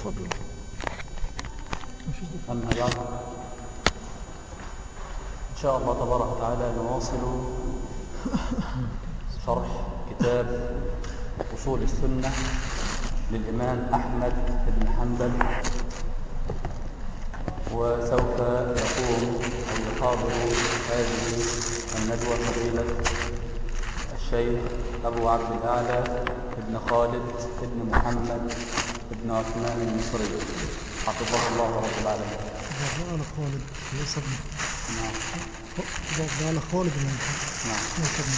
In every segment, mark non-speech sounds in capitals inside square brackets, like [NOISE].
تفضل أما بعد إن شاء الله تبارك وتعالى نواصل شرح كتاب أصول السنة للإمام أحمد بن حنبل وسوف يقوم أن يحاضر هذه الندوة فضيلة الشيخ أبو عبد الأعلى بن خالد بن محمد بن عثمان المصري. حفظه الله رب العالمين. على خالد. ليس ابن. نعم. على خالد بن نعم. ابن.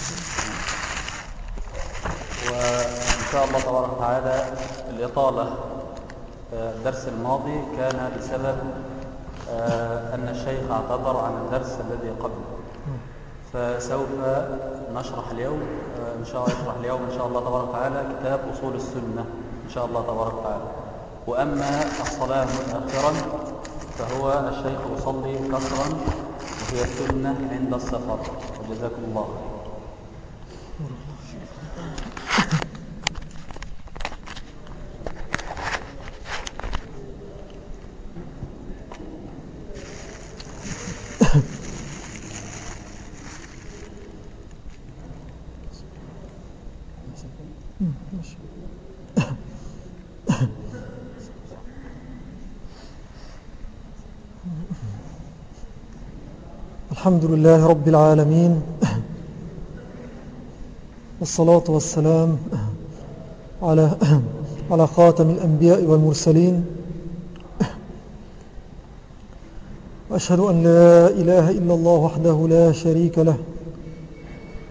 وإن شاء الله تبارك وتعالى الإطالة آه، الدرس الماضي كان بسبب آه، أن الشيخ اعتذر عن الدرس الذي قبله. فسوف نشرح اليوم آه، إن شاء الله نشرح اليوم إن شاء الله تبارك وتعالى كتاب أصول السنة. إن شاء الله تبارك وتعالى. وأما الصلاة متأخرا فهو الشيخ يصلي كسرا وهي السنة عند السفر. وجزاكم الله خير الحمد لله رب العالمين. والصلاة والسلام على على خاتم الأنبياء والمرسلين. وأشهد أن لا إله إلا الله وحده لا شريك له.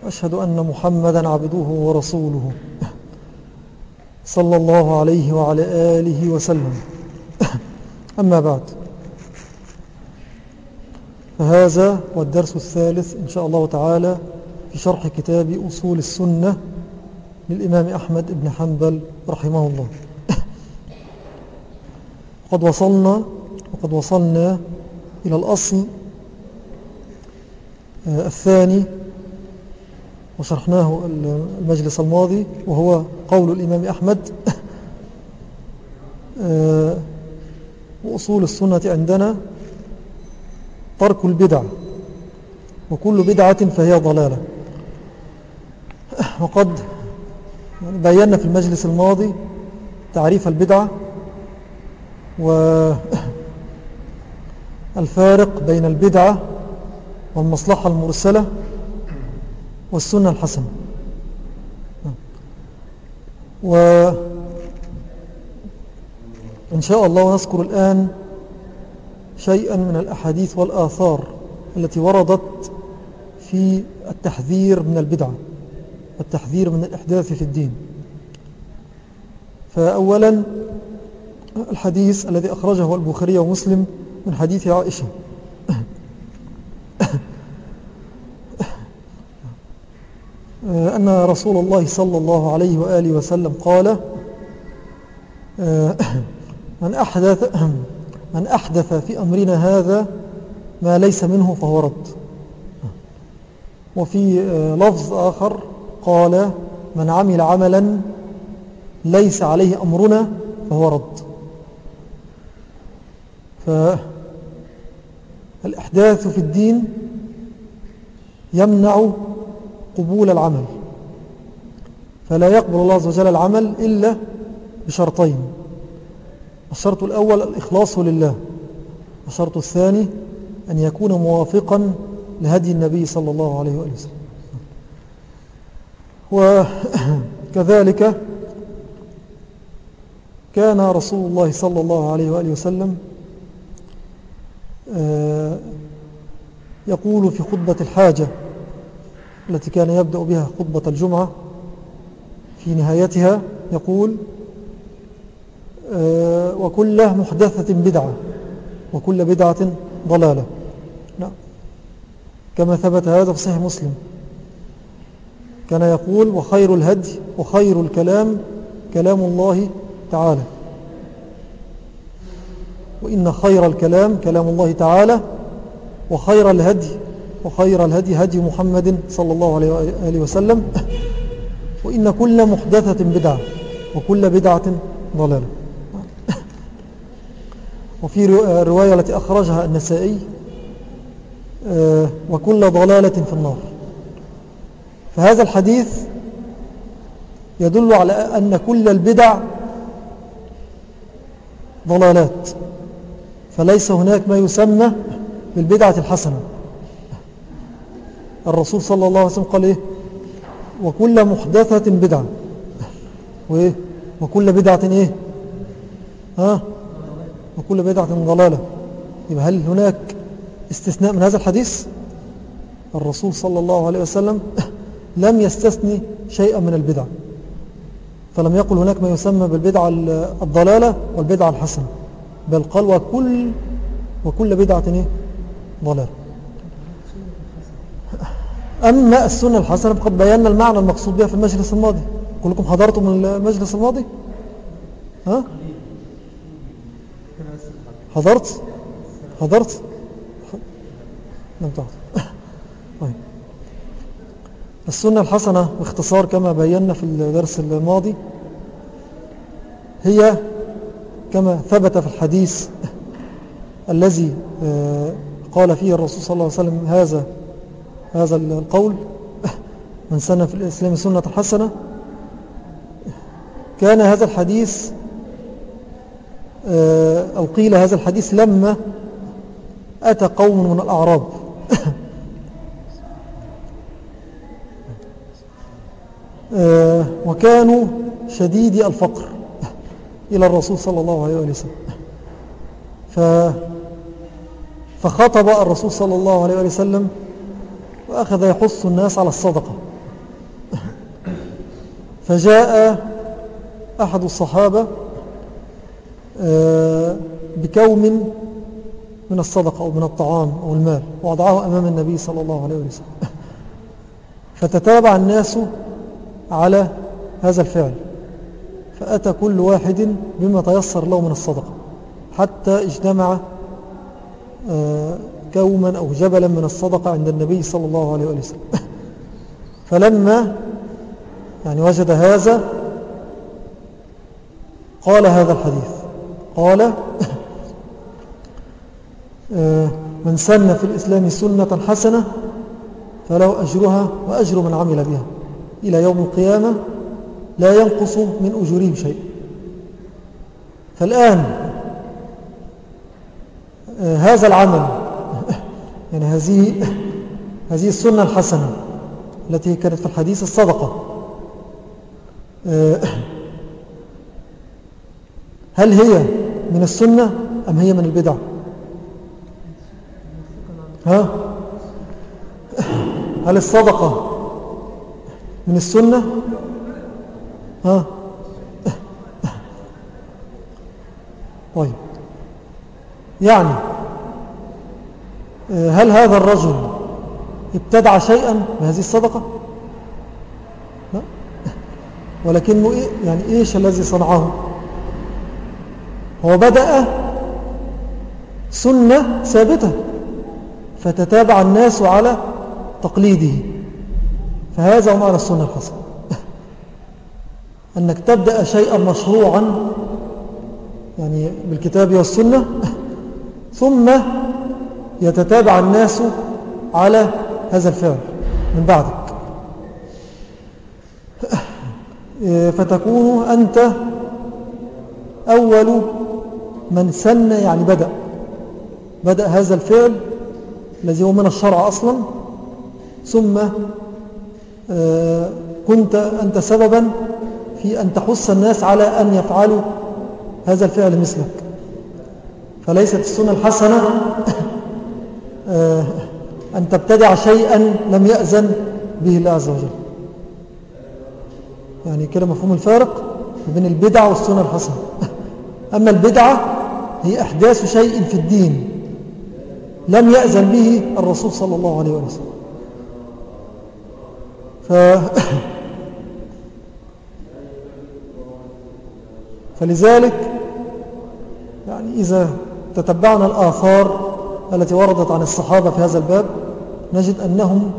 أشهد أن محمدا عبده ورسوله صلى الله عليه وعلى آله وسلم. أما بعد. فهذا هو الدرس الثالث إن شاء الله تعالى في شرح كتاب أصول السنة للإمام أحمد بن حنبل رحمه الله. [LAUGHS] قد وصلنا وقد وصلنا إلى الأصل آه، الثاني وشرحناه المجلس الماضي وهو قول الإمام أحمد [LAUGHS] آه، وأصول السنة عندنا ترك البدع. وكل بدعة فهي ضلالة. وقد بينا في المجلس الماضي تعريف البدعة والفارق بين البدعة والمصلحة المرسلة والسنة الحسنة. وإن شاء الله نذكر الآن شيئا من الأحاديث والآثار التي وردت في التحذير من البدعة والتحذير من الإحداث في الدين. فأولا الحديث الذي أخرجه البخاري ومسلم من حديث عائشة. [COUGHS] أن رسول الله صلى الله عليه وآله وسلم قال [COUGHS] من أحدث, من أحدث في أمرنا هذا ما ليس منه فهو رد. وفي لفظ آخر قال من عمل عملا ليس عليه أمرنا فهو رد. فالإحداث في الدين يمنع قبول العمل فلا يقبل الله عز وجل العمل إلا بشرطين. الشرط الأول الإخلاص لله الشرط الثاني أن يكون موافقا لهدي النبي صلى الله عليه وآله وسلم. وكذلك كان رسول الله صلى الله عليه وآله وسلم يقول في خطبة الحاجة التي كان يبدأ بها خطبة الجمعة في نهايتها يقول وكل محدثة بدعة وكل بدعة ضلالة. نعم. كما ثبت هذا في صحيح مسلم. كان يقول وخير الهدي وخير الكلام كلام الله تعالى. وإن خير الكلام كلام الله تعالى وخير الهدي وخير الهدي هدي محمد صلى الله عليه وسلم. وإن كل محدثة بدعة وكل بدعة ضلالة. وفي الرواية التي أخرجها النسائي آه، وكل ضلالة في النار. فهذا الحديث يدل على أن كل البدع ضلالات فليس هناك ما يسمى بالبدعة الحسنة. الرسول صلى الله عليه وسلم قال إيه؟ وكل محدثة بدعة. وإيه؟ وكل بدعة إيه؟ ها؟ وكل بدعة ضلالة. يبقى هل هناك استثناء من هذا الحديث؟ الرسول صلى الله عليه وسلم لم يستثني شيئا من البدع فلم يقل هناك ما يسمى بالبدعة الضلالة والبدعة الحسنة بل قال وكل وكل بدعة إيه؟ ضلالة. أما السنة الحسنة فقد بينا المعنى المقصود بها في المجلس الماضي. كلكم حضرتم المجلس الماضي؟ ها؟ حضرت؟ حضرت؟ لم تحضر طيب. السنة الحسنة باختصار كما بينا في الدرس الماضي هي كما ثبت في الحديث الذي آه، قال فيه الرسول صلى الله عليه وسلم هذا هذا القول من سنة في الإسلام سنة حسنة. كان هذا الحديث أو قيل هذا الحديث لما أتى قوم من الأعراب. [LAUGHS] آه، وكانوا شديدي الفقر إلى الرسول صلى الله عليه وسلم. فخطب الرسول صلى الله عليه وسلم وأخذ يحث الناس على الصدقة. [LAUGHS] فجاء أحد الصحابة آه، بكوم من الصدقة أو من الطعام أو المال ووضعه أمام النبي صلى الله عليه وسلم. [LAUGHS] فتتابع الناس على هذا الفعل. فأتى كل واحد بما تيسر له من الصدقة حتى اجتمع آه، كوما أو جبلا من الصدقة عند النبي صلى الله عليه وسلم. [LAUGHS] فلما يعني وجد هذا قال هذا الحديث. قال آه، من سن في الإسلام سنة حسنة فله أجرها وأجر من عمل بها. إلى يوم القيامة لا ينقص من أجورهم شيء. فالآن آه، هذا العمل [LAUGHS] يعني هذه هذه السنة الحسنة التي كانت في الحديث الصدقة آه، هل هي من السنة أم هي من البدع؟ ها؟ هل الصدقة من السنة؟ ها؟ طيب. يعني هل هذا الرجل ابتدع شيئا بهذه الصدقة؟ لا. ولكنه إيه؟ يعني إيش الذي صنعه؟ هو بدأ سنة ثابتة فتتابع الناس على تقليده. فهذا هو معنى السنة الحسنة. [LAUGHS] أنك تبدأ شيئا مشروعا يعني بالكتاب والسنة [LAUGHS] ثم يتتابع الناس على هذا الفعل من بعدك. [LAUGHS] فتكون أنت أول من سن يعني بدأ. بدأ هذا الفعل الذي هو من الشرع أصلا. ثم آه، كنت أنت سببا في أن تحث الناس على أن يفعلوا هذا الفعل مثلك. فليست السنة الحسنة آه، أن تبتدع شيئا لم يأذن به الله عز وجل. يعني كده مفهوم الفارق بين البدعة والسنة الحسنة. [LAUGHS] أما البدعة هي أحداث شيء في الدين لم يأذن به الرسول صلى الله عليه وسلم. ف... [COUGHS] فلذلك يعني إذا تتبعنا الآثار التي وردت عن الصحابة في هذا الباب نجد أنهم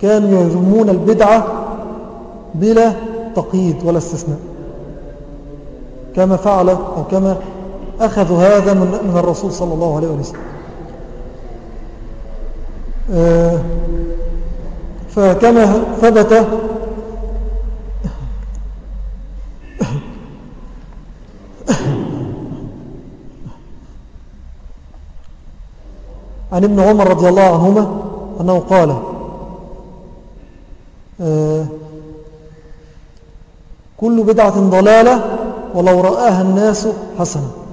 كانوا يذمون البدعة بلا تقييد ولا استثناء كما فعل أو كما أخذوا هذا من, الرسول صلى الله عليه وسلم. آه، فكما ثبت [COUGHS] عن ابن عمر رضي الله عنهما أنه قال آه، كل بدعة ضلالة ولو رآها الناس حسنة.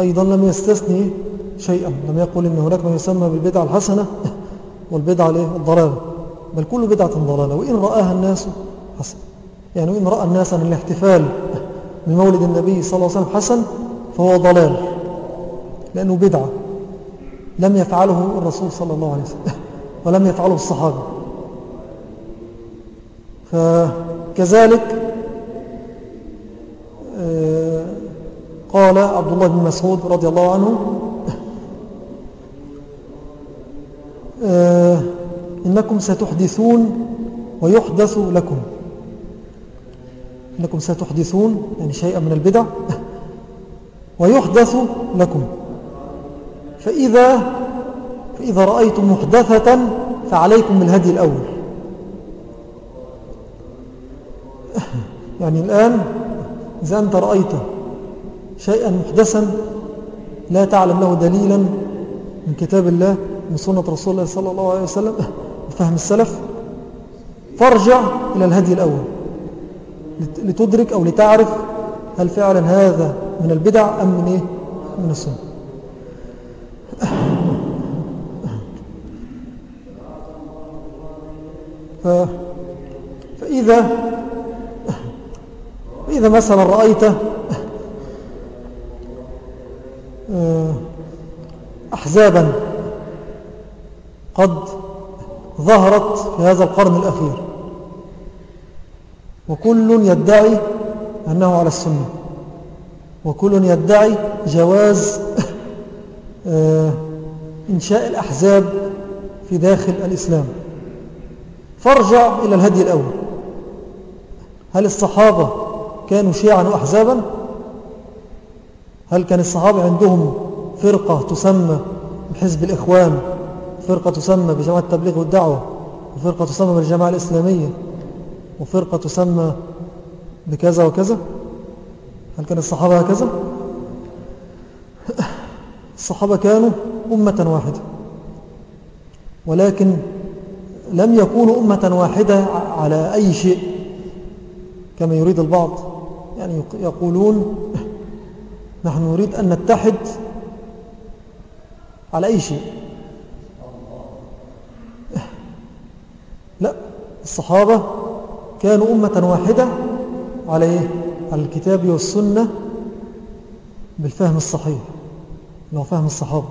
أيضا لم يستثني شيئا لم يقل إن هناك ما يسمى بالبدعة الحسنة والبدعة الضلالة بل كل بدعة ضلالة وإن رآها الناس حسنة يعني وإن رأى الناس أن الاحتفال بمولد النبي صلى الله عليه وسلم حسن فهو ضلال لأنه بدعة. لم يفعله الرسول صلى الله عليه وسلم ولم يفعله الصحابة. فكذلك آه، قال عبد الله بن مسعود رضي الله عنه آه، إنكم ستحدثون ويحدث لكم. إنكم ستحدثون يعني شيئا من البدع ويحدث لكم. فإذا, فإذا رأيتم محدثة فعليكم بالهدي الأول. يعني الآن إذا أنت رأيت شيئا محدثا لا تعلم له دليلا من كتاب الله من سنة رسول الله صلى الله عليه وسلم فهم السلف. فارجع إلى الهدي الأول. لتدرك أو لتعرف هل فعلا هذا من البدع أم من, إيه؟ من السنة. ف... فإذا إذا مثلا رأيت أحزابا قد ظهرت في هذا القرن الأخير. وكل يدعي أنه على السنة. وكل يدعي جواز [LAUGHS] آه، إنشاء الأحزاب في داخل الإسلام. فارجع إلى الهدي الأول. هل الصحابة كانوا شيعا وأحزابا؟ هل كان الصحابة عندهم فرقة تسمى بحزب الإخوان فرقة تسمى بجماعة التبليغ والدعوة وفرقة تسمى بالجماعة الإسلامية وفرقة تسمى بكذا وكذا؟ هل كان الصحابة هكذا؟ الصحابة كانوا أمة واحدة ولكن لم يكونوا أمة واحدة على أي شيء كما يريد البعض يعني يقولون نحن نريد أن نتحد على أي شيء؟ لا الصحابة كانوا أمة واحدة على إيه؟ على الكتاب والسنة بالفهم الصحيح لو فهم الصحابة.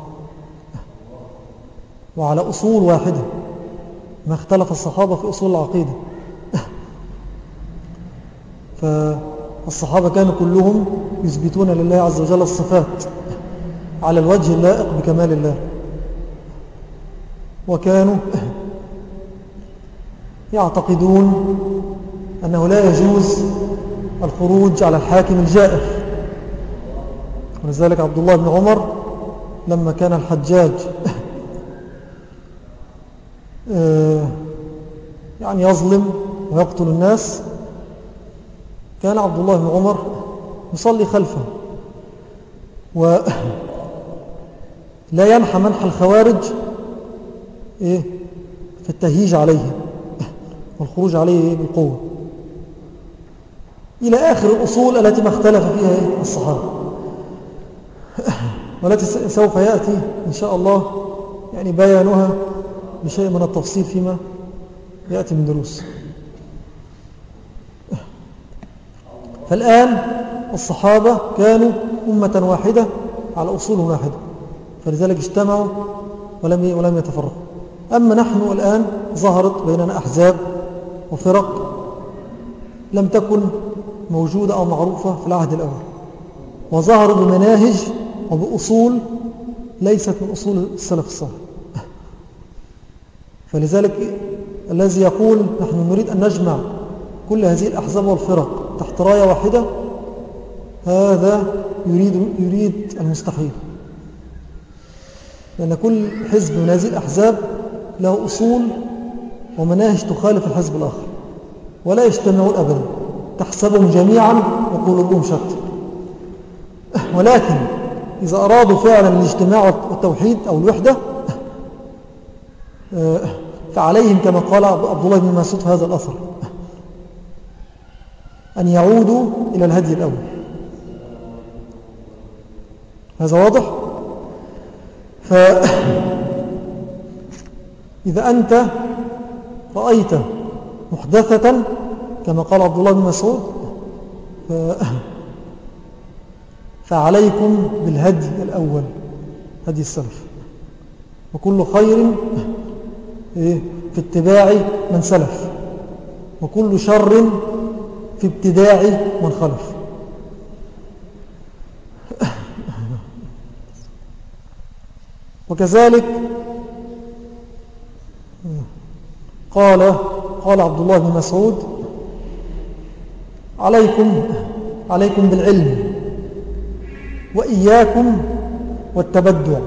وعلى أصول واحدة ما اختلف الصحابة في أصول العقيدة. فالصحابة كانوا كلهم يثبتون لله عز وجل الصفات. على الوجه اللائق بكمال الله. وكانوا يعتقدون أنه لا يجوز الخروج على الحاكم الجائر. ولذلك عبد الله بن عمر لما كان الحجاج آه، يعني يظلم ويقتل الناس كان عبد الله بن عمر يصلي خلفه. ولا ينحى منح الخوارج إيه؟ في التهيج عليه والخروج عليه بالقوة. إلى آخر الأصول التي ما اختلف فيها إيه؟ الصحابة. والتي سوف يأتي إن شاء الله يعني بيانها بشيء من التفصيل فيما يأتي من دروس. فالآن الصحابة كانوا أمة واحدة على أصول واحدة. فلذلك اجتمعوا ولم ولم يتفرقوا. أما نحن الآن ظهرت بيننا أحزاب وفرق لم تكن موجودة أو معروفة في العهد الأول وظهروا بمناهج وبأصول ليست من أصول السلف الصالح. فلذلك الذي يقول نحن نريد أن نجمع كل هذه الأحزاب والفرق تحت راية واحدة هذا يريد, يريد المستحيل. لأن كل حزب من هذه الأحزاب له أصول ومناهج تخالف الحزب الآخر ولا يجتمعون أبدا. تحسبهم جميعا وقلوبهم شتى. ولكن إذا أرادوا فعلا الاجتماع والتوحيد أو الوحدة فعليهم كما قال عبد الله بن مسعود في هذا الأثر أن يعودوا إلى الهدي الأول. هذا واضح؟ فإذا أنت رأيت محدثة كما قال عبد الله بن مسعود فعليكم بالهدي الأول هدي السلف. وكل خير إيه، في اتباع من سلف وكل شر في ابتداع من خلف. وكذلك قال قال عبد الله بن مسعود عليكم عليكم بالعلم وإياكم والتبدع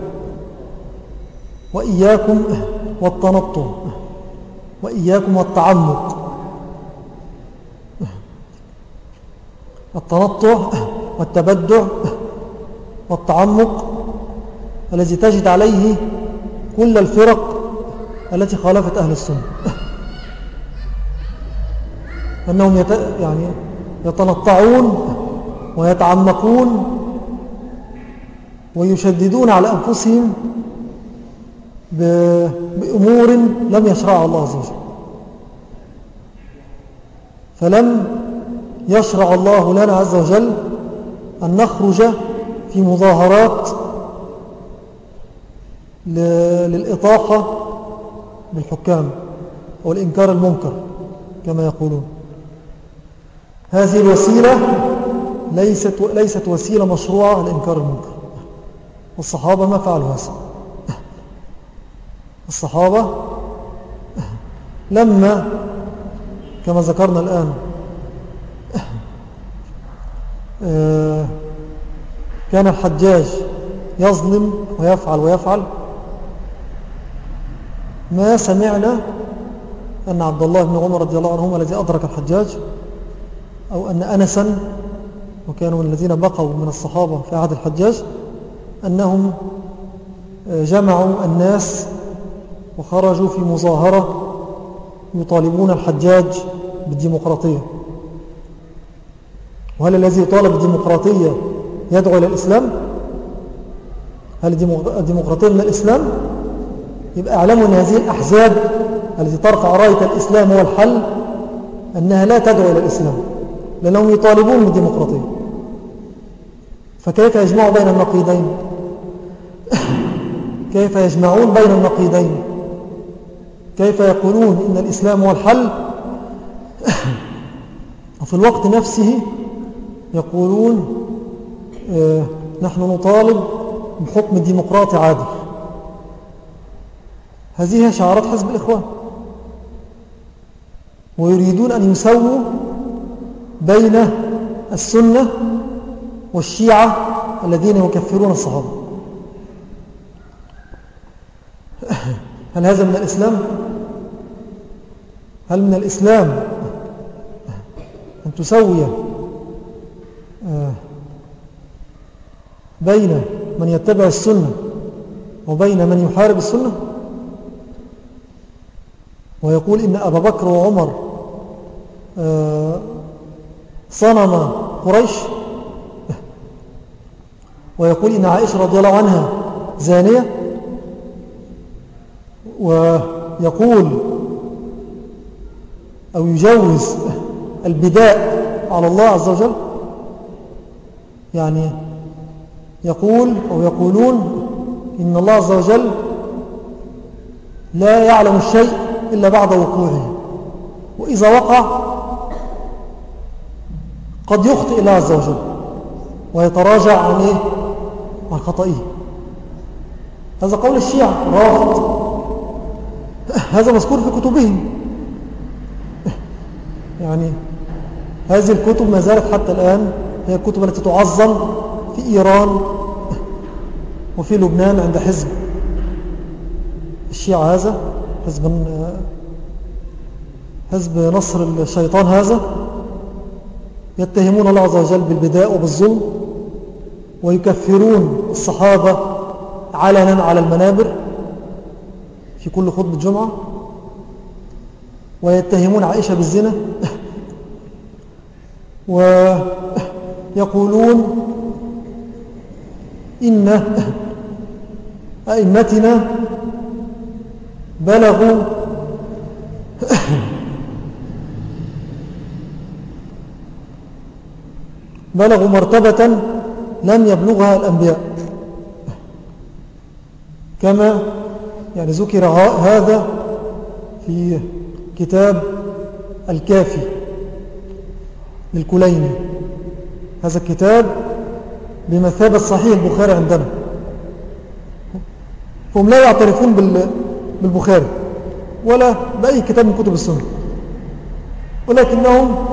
وإياكم والتنطع وإياكم والتعمق التنطع والتبدع والتعمق الذي تجد عليه كل الفرق التي خالفت أهل السنة أنهم. يعني يتنطعون ويتعمقون ويشددون على أنفسهم بأمور لم يشرعها الله عز وجل فلم يشرع الله لنا عز وجل أن نخرج في مظاهرات للإطاحة بالحكام والإنكار المنكر كما يقولون. هذه الوسيلة ليست, ليست وسيلة مشروعة لإنكار المنكر. والصحابة ما فعلوا هذا. الصحابة لما كما ذكرنا الآن آه، كان الحجاج يظلم ويفعل ويفعل ما سمعنا أن عبد الله بن عمر رضي الله عنهما الذي أدرك الحجاج أو أن أنسا وكانوا الذين بقوا من الصحابة في عهد الحجاج أنهم آه، جمعوا الناس وخرجوا في مظاهرة يطالبون الحجاج بالديمقراطية. وهل الذي يطالب بالديمقراطية يدعو إلى الإسلام؟ هل الديمقراطية من الإسلام؟ يبقى اعلموا أن هذه الأحزاب التي ترفع راية الإسلام هو الحل أنها لا تدعو إلى الإسلام لأنهم يطالبون بالديمقراطية. فكيف يجمعوا بين النقيضين؟ [COUGHS] كيف يجمعون بين النقيضين؟ كيف يقولون إن الإسلام هو الحل؟ [COUGHS] وفي الوقت نفسه يقولون آه، نحن نطالب بحكم ديمقراطي عادل. هذه شعارات حزب الإخوان. ويريدون أن يسووا بين السنة والشيعة الذين يكفرون الصحابة. هل هذا من الإسلام؟ هل من الإسلام أن تسوي بين من يتبع السنة وبين من يحارب السنة؟ ويقول إن أبا بكر وعمر آه، صنم قريش. ويقول إن عائشة رضي الله عنها زانية. ويقول أو يجوز البداء على الله عز وجل. يعني يقول أو يقولون إن الله عز وجل لا يعلم الشيء إلا بعد وقوعه. وإذا وقع قد يخطئ الله عز وجل ويتراجع عن إيه؟ عن خطئه هذا قول الشيعة رافض هذا مذكور في كتبهم. يعني هذه الكتب ما زالت حتى الآن هي الكتب التي تعظم في إيران وفي لبنان عند حزب الشيعة هذا. حزب حزب نصر الشيطان هذا يتهمون الله عز وجل بالبداء وبالظلم ويكفرون الصحابة علنا على المنابر في كل خطبة جمعة ويتهمون عائشة بالزنا [LAUGHS] ويقولون إن أئمتنا بلغوا بلغوا مرتبة لم يبلغها الأنبياء. كما يعني ذكر هذا في كتاب الكافي للكليني. هذا الكتاب بمثابة صحيح البخاري عندنا. هم لا يعترفون بالبخاري ولا بأي كتاب من كتب السنة. ولكنهم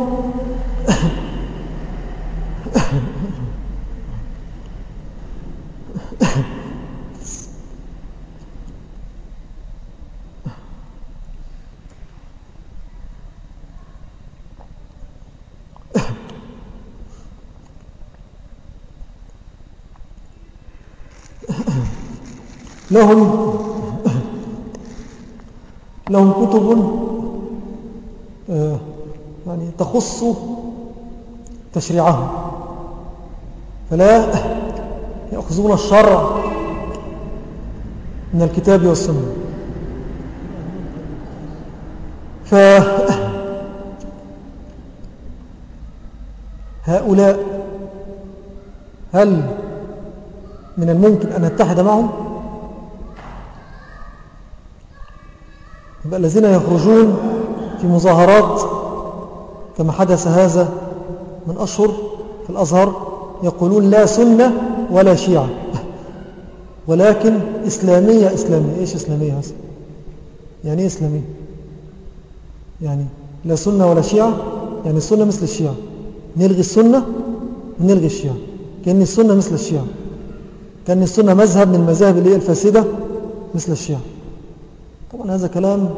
لهم لهم كتب آه، يعني تخص تشريعهم. فلا يأخذون الشرع من الكتاب والسنة. فهؤلاء هل من الممكن أن نتحد معهم؟ الذين يخرجون في مظاهرات كما حدث هذا من أشهر في الأزهر يقولون لا سنة ولا شيعة. ولكن إسلامية إسلامية. إيش إسلامية هذا؟ يعني إيه إسلامية؟ يعني لا سنة ولا شيعة؟ يعني السنة مثل الشيعة. نلغي السنة ونلغي الشيعة. كأن السنة مثل الشيعة. كأن السنة مذهب من المذاهب اللي هي الفاسدة مثل الشيعة. طبعا هذا كلام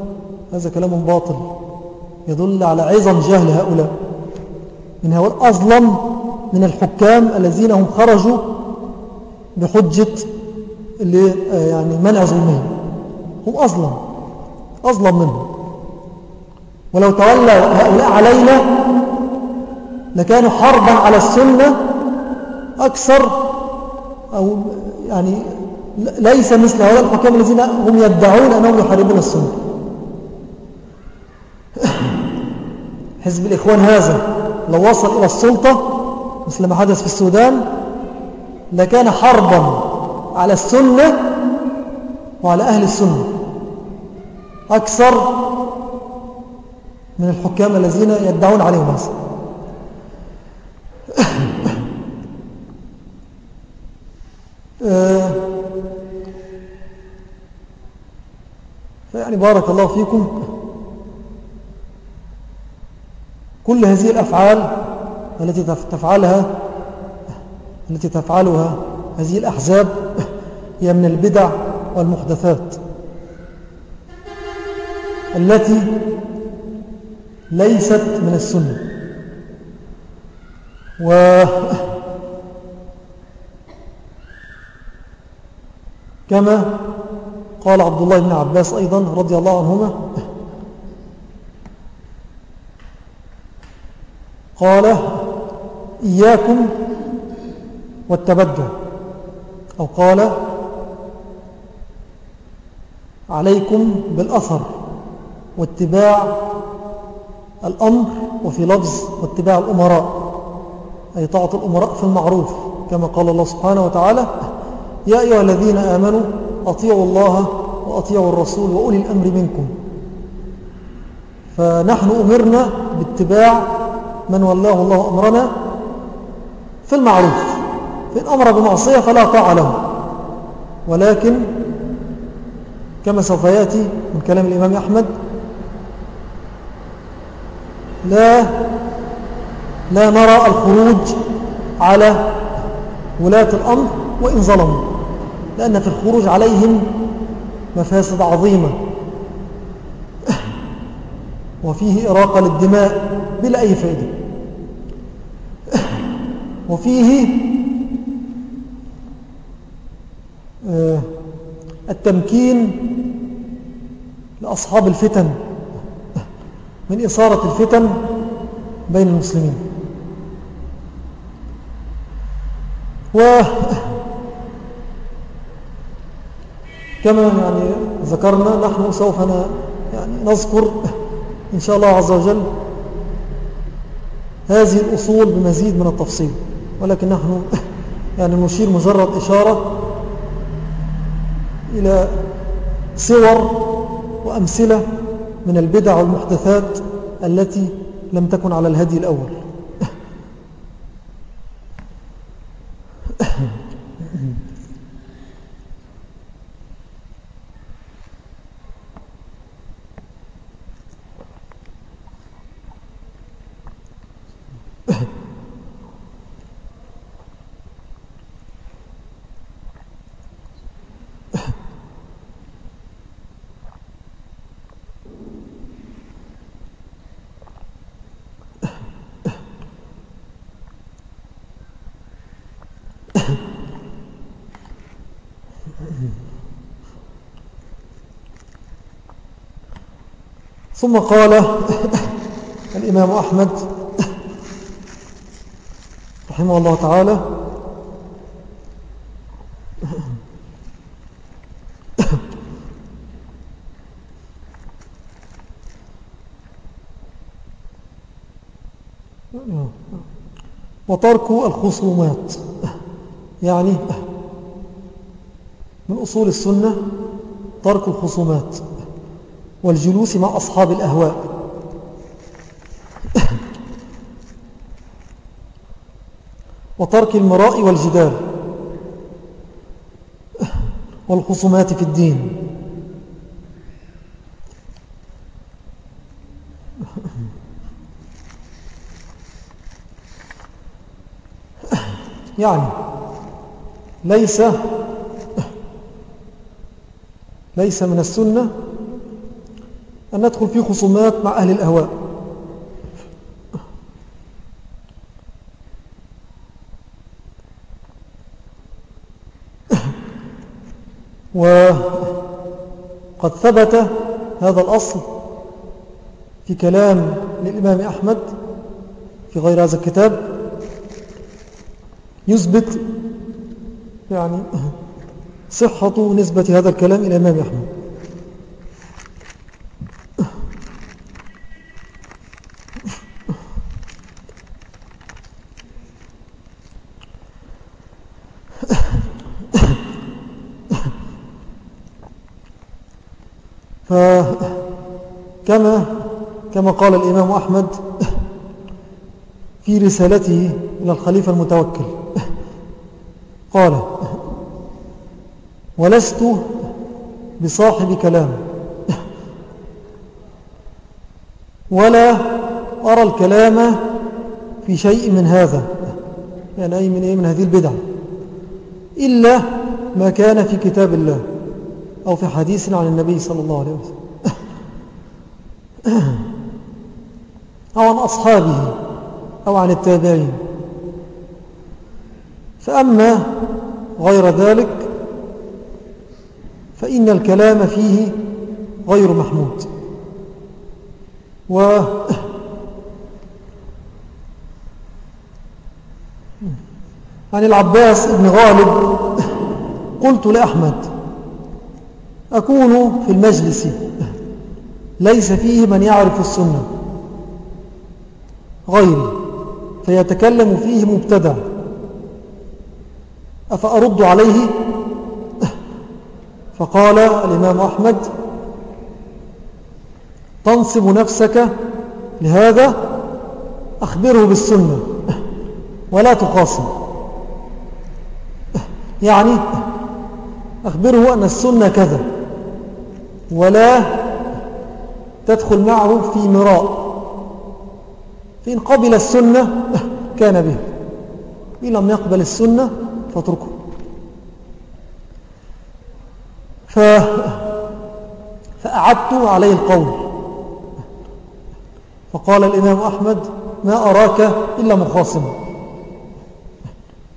هذا كلام باطل. يدل على عظم جهل هؤلاء. من هؤلاء أظلم من الحكام الذين هم خرجوا بحجة اللي يعني منع ظلمهم. هم أظلم أظلم منهم. ولو تولى هؤلاء علينا لكانوا حربا على السنة أكثر أو يعني ليس مثل هؤلاء الحكام الذين هم يدعون أنهم يحاربون السنة. حزب الإخوان هذا لو وصل إلى السلطة مثل ما حدث في السودان لكان حربا على السنة وعلى أهل السنة. أكثر من الحكام الذين يدعون عليهم هذا. [CLEARS THROAT] آه، فيعني بارك الله فيكم. كل هذه الأفعال التي تفعلها التي تفعلها هذه الأحزاب هي من البدع والمحدثات التي ليست من السنة. و كما قال عبد الله بن عباس أيضا رضي الله عنهما. قال إياكم والتبدع أو قال عليكم بالأثر واتباع الأمر وفي لفظ واتباع الأمراء. أي طاعة الأمراء في المعروف كما قال الله سبحانه وتعالى يا أيها الذين آمنوا أطيعوا الله وأطيعوا الرسول وأولي الأمر منكم. فنحن أمرنا باتباع من والله الله أمرنا في المعروف. فإن أمر بمعصية فلا طاعة له. ولكن كما سوف يأتي من كلام الإمام أحمد لا لا نرى الخروج على ولاة الأمر وإن ظلموا. لأن في الخروج عليهم مفاسد عظيمة. وفيه إراقة للدماء بلا أي فائدة وفيه آه، التمكين لأصحاب الفتن من إثارة الفتن بين المسلمين. و كما يعني ذكرنا نحن سوف يعني نذكر إن شاء الله عز وجل هذه الأصول بمزيد من التفصيل. ولكن نحن يعني نشير مجرد إشارة إلى صور وأمثلة من البدع والمحدثات التي لم تكن على الهدي الأول. [LAUGHS] ثم قال [LAUGHS] الإمام أحمد [LAUGHS] رحمه الله تعالى [LAUGHS] وترك الخصومات يعني من أصول السنة ترك الخصومات والجلوس مع أصحاب الأهواء. وترك المراء والجدال. والخصومات في الدين. يعني ليس ليس من السنة أن ندخل في خصومات مع أهل الأهواء. وقد ثبت هذا الأصل في كلام للإمام أحمد في غير هذا الكتاب. يثبت يعني صحة نسبة هذا الكلام إلى الإمام أحمد فكما كما قال الإمام أحمد في رسالته إلى الخليفة المتوكل قال ولست بصاحب كلام ولا أرى الكلام في شيء من هذا يعني أي من, أي من هذه البدع إلا ما كان في كتاب الله أو في حديث عن النبي صلى الله عليه وسلم. أو عن أصحابه أو عن التابعين. فأما غير ذلك فإن الكلام فيه غير محمود. و عن العباس بن غالب قلت لأحمد أكون في المجلس ليس فيه من يعرف السنة. غيري فيتكلم فيه مبتدع. أفأرد عليه؟ فقال الإمام أحمد تنصب نفسك لهذا؟ أخبره بالسنة. ولا تقاسم. يعني أخبره أن السنة كذا ولا تدخل معه في مراء. فإن قبل السنة كان به. إن لم يقبل السنة فاتركه. ف... فأعدت عليه القول. فقال الإمام أحمد ما أراك إلا مخاصما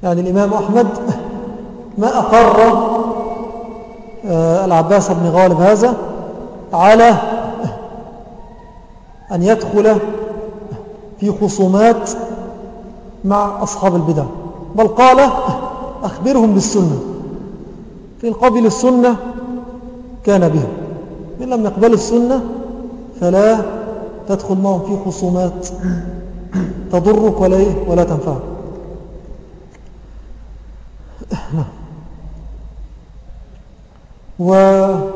يعني الإمام أحمد ما أقر العباس بن غالب هذا على أن يدخل في خصومات مع أصحاب البدع. بل قال أخبرهم بالسنة. فإن قبل السنة كان بها إن لم يقبل السنة فلا تدخل معهم في خصومات تضرك ولا, إيه؟ ولا تنفعك. وقد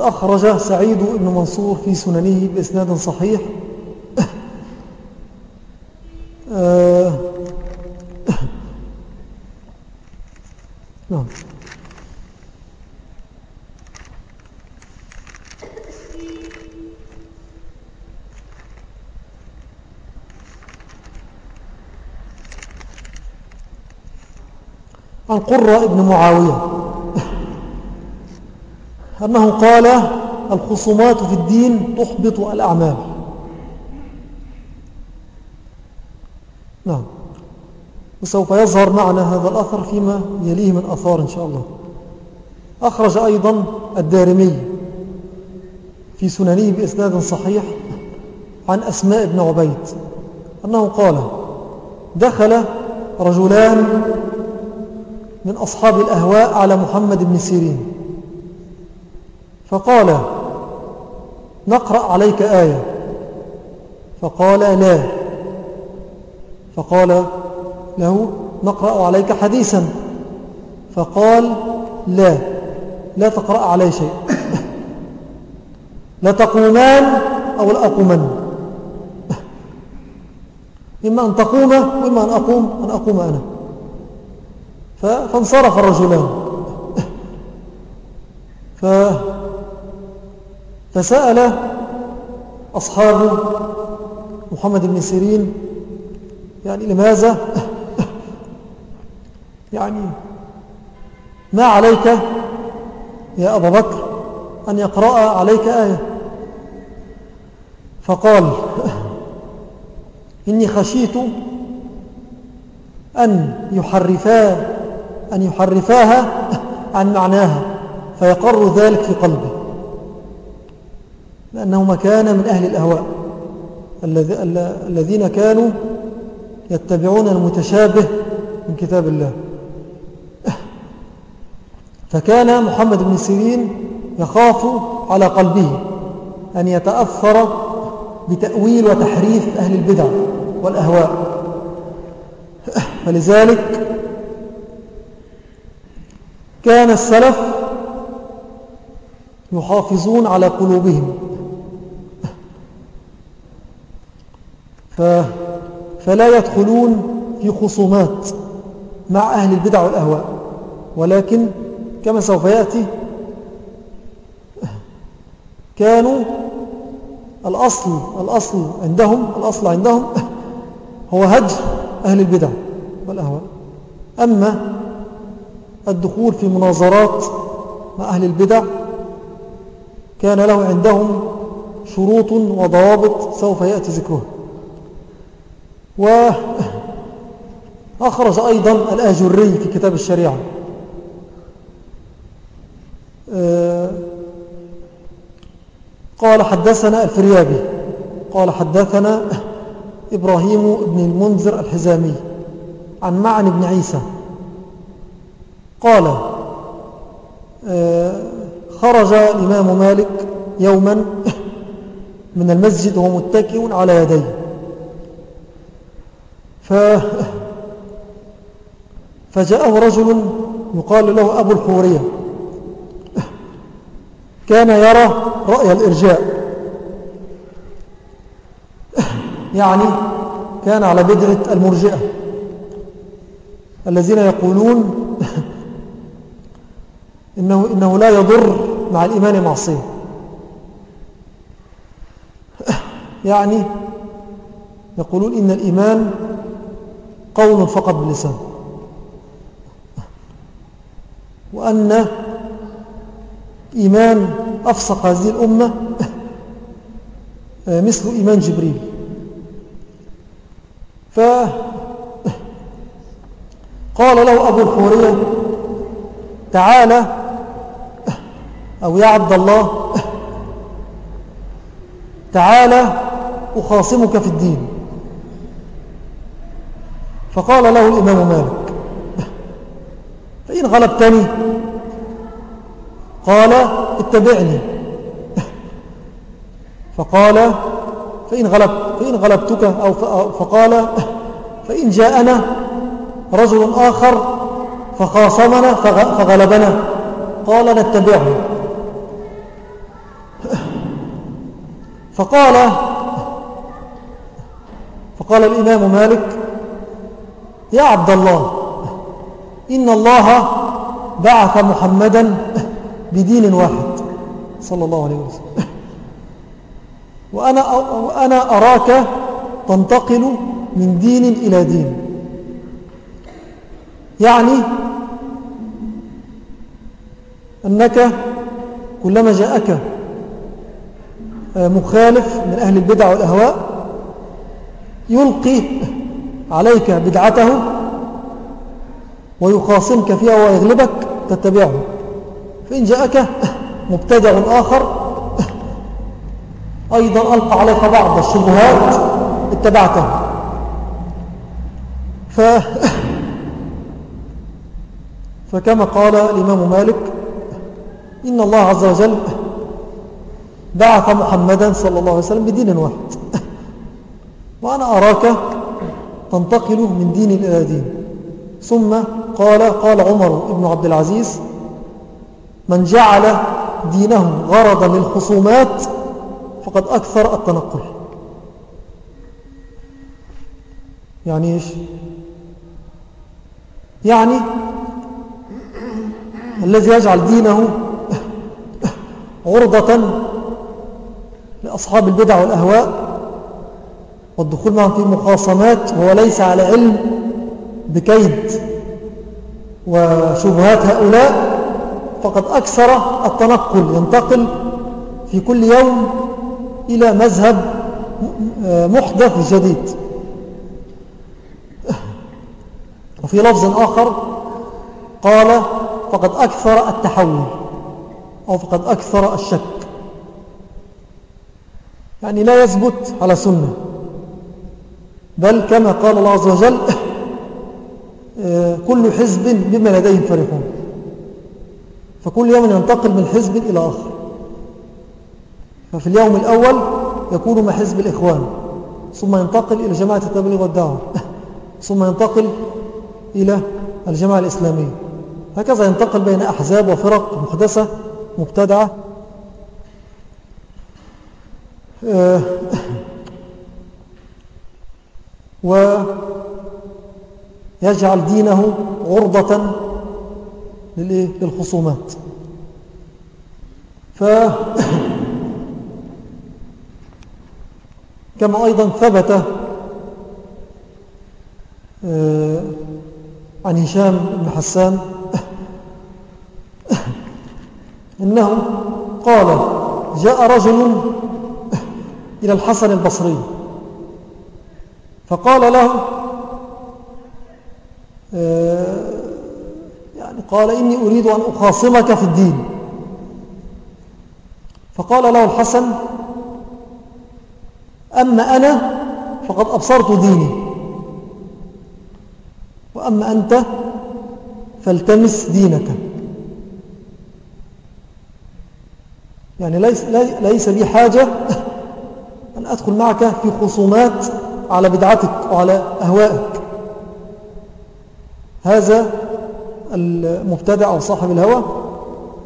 أخرج سعيد بن منصور في سننه بإسناد صحيح آه، [COUGHS] نعم. عن قرة ابن معاوية. [COUGHS] أنه قال الخصومات في الدين تحبط الأعمال. نعم. وسوف يظهر معنا هذا الأثر فيما يليه من أثار إن شاء الله. أخرج أيضا الدارمي في سننه بإسناد صحيح عن أسماء بن عبيد أنه قال دخل رجلان من أصحاب الأهواء على محمد بن سيرين فقال نقرأ عليك آية. فقال لا. فقال له نقرأ عليك حديثا. فقال لا لا تقرأ علي شيء. لتقومان أو لأقومن إما أن تقوم وإما أن أقوم أن أقوم أنا. فانصرف الرجلان. فسأل أصحاب محمد بن سيرين يعني لماذا؟ يعني ما عليك يا أبا بكر أن يقرأ عليك آية؟ فقال إني خشيت أن يحرفا أن يحرفاها عن معناها فيقر ذلك في قلبي. لأنهما كان من أهل الأهواء الذين كانوا يتبعون المتشابه من كتاب الله. فكان محمد بن سيرين يخاف على قلبه أن يتأثر بتأويل وتحريف أهل البدع والأهواء. فلذلك كان السلف يحافظون على قلوبهم. فلا يدخلون في خصومات مع أهل البدع والأهواء. ولكن كما سوف يأتي كانوا الأصل, الأصل عندهم الأصل عندهم هو هجر أهل البدع والأهواء. أما الدخول في مناظرات مع أهل البدع كان له عندهم شروط وضوابط سوف يأتي ذكرها. وأخرج أيضا الآجري في كتاب الشريعة. قال حدثنا الفريابي قال حدثنا إبراهيم بن المنذر الحزامي عن معن بن عيسى. قال خرج الإمام مالك يوما من المسجد وهو متكئ على يديه. ف فجاءه رجل يقال له أبو الحورية. كان يرى رأي الإرجاء. يعني كان على بدعة المرجئة. الذين يقولون إنه, إنه لا يضر مع الإيمان معصية. يعني يقولون إن الإيمان قول فقط باللسان. وأن إيمان أفسق هذه الأمة مثل إيمان جبريل. فقال له أبو الحورية تعالى أو يا عبد الله تعالى أخاصمك في الدين. فقال له الإمام مالك فإن غلبتني؟ قال اتبعني. فقال فإن, غلب فإن غلبتك أو فقال فإن جاءنا رجل آخر فخاصمنا فغلبنا. قال نتبعه فقال فقال الإمام مالك يا عبد الله إن الله بعث محمدا بدين واحد صلى الله عليه وسلم. وأنا, وأنا أراك تنتقل من دين إلى دين. يعني أنك كلما جاءك مخالف من أهل البدع والأهواء يلقي عليك بدعته ويخاصمك فيها ويغلبك تتبعه. فإن جاءك مبتدع آخر أيضا ألقى عليك بعض الشبهات اتبعته. ف فكما قال الإمام مالك إن الله عز وجل بعث محمدا صلى الله عليه وسلم بدين واحد. وأنا أراك تنتقل من دين إلى دين. ثم قال قال عمر بن عبد العزيز من جعل دينه غرضا للخصومات فقد أكثر التنقل. يعني إيش؟ يعني الذي يجعل دينه عرضة لأصحاب البدع والأهواء. والدخول معهم في مخاصمات وهو ليس على علم بكيد. وشبهات هؤلاء فقد أكثر التنقل ينتقل في كل يوم إلى مذهب محدث جديد. وفي لفظ آخر قال فقد أكثر التحول أو فقد أكثر الشك يعني لا يثبت على سنة. بل كما قال الله عز وجل كل حزب بما لديهم فرحون. فكل يوم ينتقل من حزب إلى آخر. ففي اليوم الأول يكون مع حزب الإخوان ثم ينتقل إلى جماعة التبليغ والدعوة [LAUGHS] ثم ينتقل إلى الجماعة الإسلامية. هكذا ينتقل بين أحزاب وفرق محدثة مبتدعة. ويجعل دينه عرضة للخصومات. ف [COUGHS] كما أيضا ثبت عن هشام بن حسان [COUGHS] إنه قال جاء رجل إلى الحسن البصري. فقال له يعني قال إني أريد أن أخاصمك في الدين. فقال له الحسن أما أنا فقد أبصرت ديني وأما أنت فالتمس دينك. يعني ليس, ليس لي حاجة أن أدخل معك في خصومات على بدعتك وعلى أهوائك. هذا المبتدع أو صاحب الهوى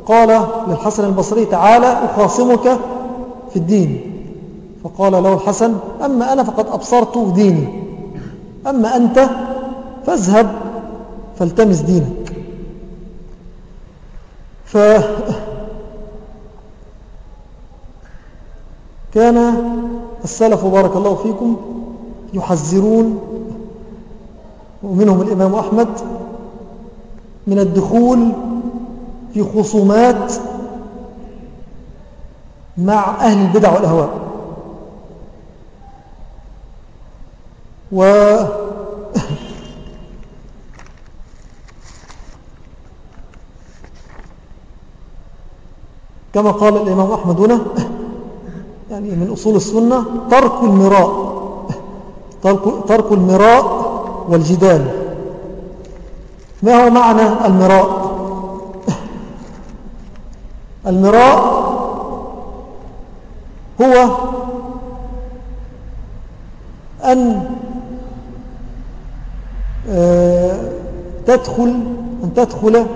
قال للحسن البصري تعالى أخاصمك في الدين. فقال له الحسن أما أنا فقد أبصرت ديني. أما أنت فاذهب فالتمس دينك. ف كان السلف بارك الله فيكم يحذرون ومنهم الإمام أحمد من الدخول في خصومات مع أهل البدع والأهواء. و كما قال الإمام أحمد هنا يعني من أصول السنة ترك المراء. ترك المراء والجدال. ما هو معنى المراء؟ [LAUGHS] المراء هو أن آه، تدخل أن تدخل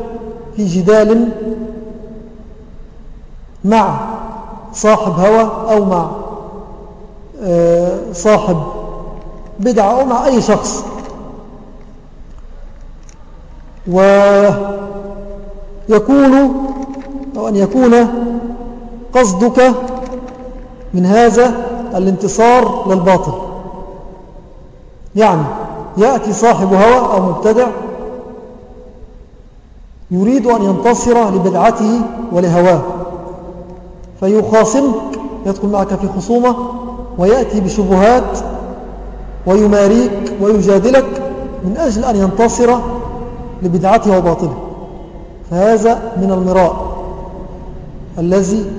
في جدال مع صاحب هوى أو مع آه، صاحب بدعة أو مع أي شخص. ويكون أو أن يكون قصدك من هذا الانتصار للباطل. يعني يأتي صاحب هوى أو مبتدع يريد أن ينتصر لبدعته ولهواه فيخاصمك يدخل معك في خصومة ويأتي بشبهات ويماريك ويجادلك من أجل أن ينتصر لبدعته وباطله. فهذا من المراء الذي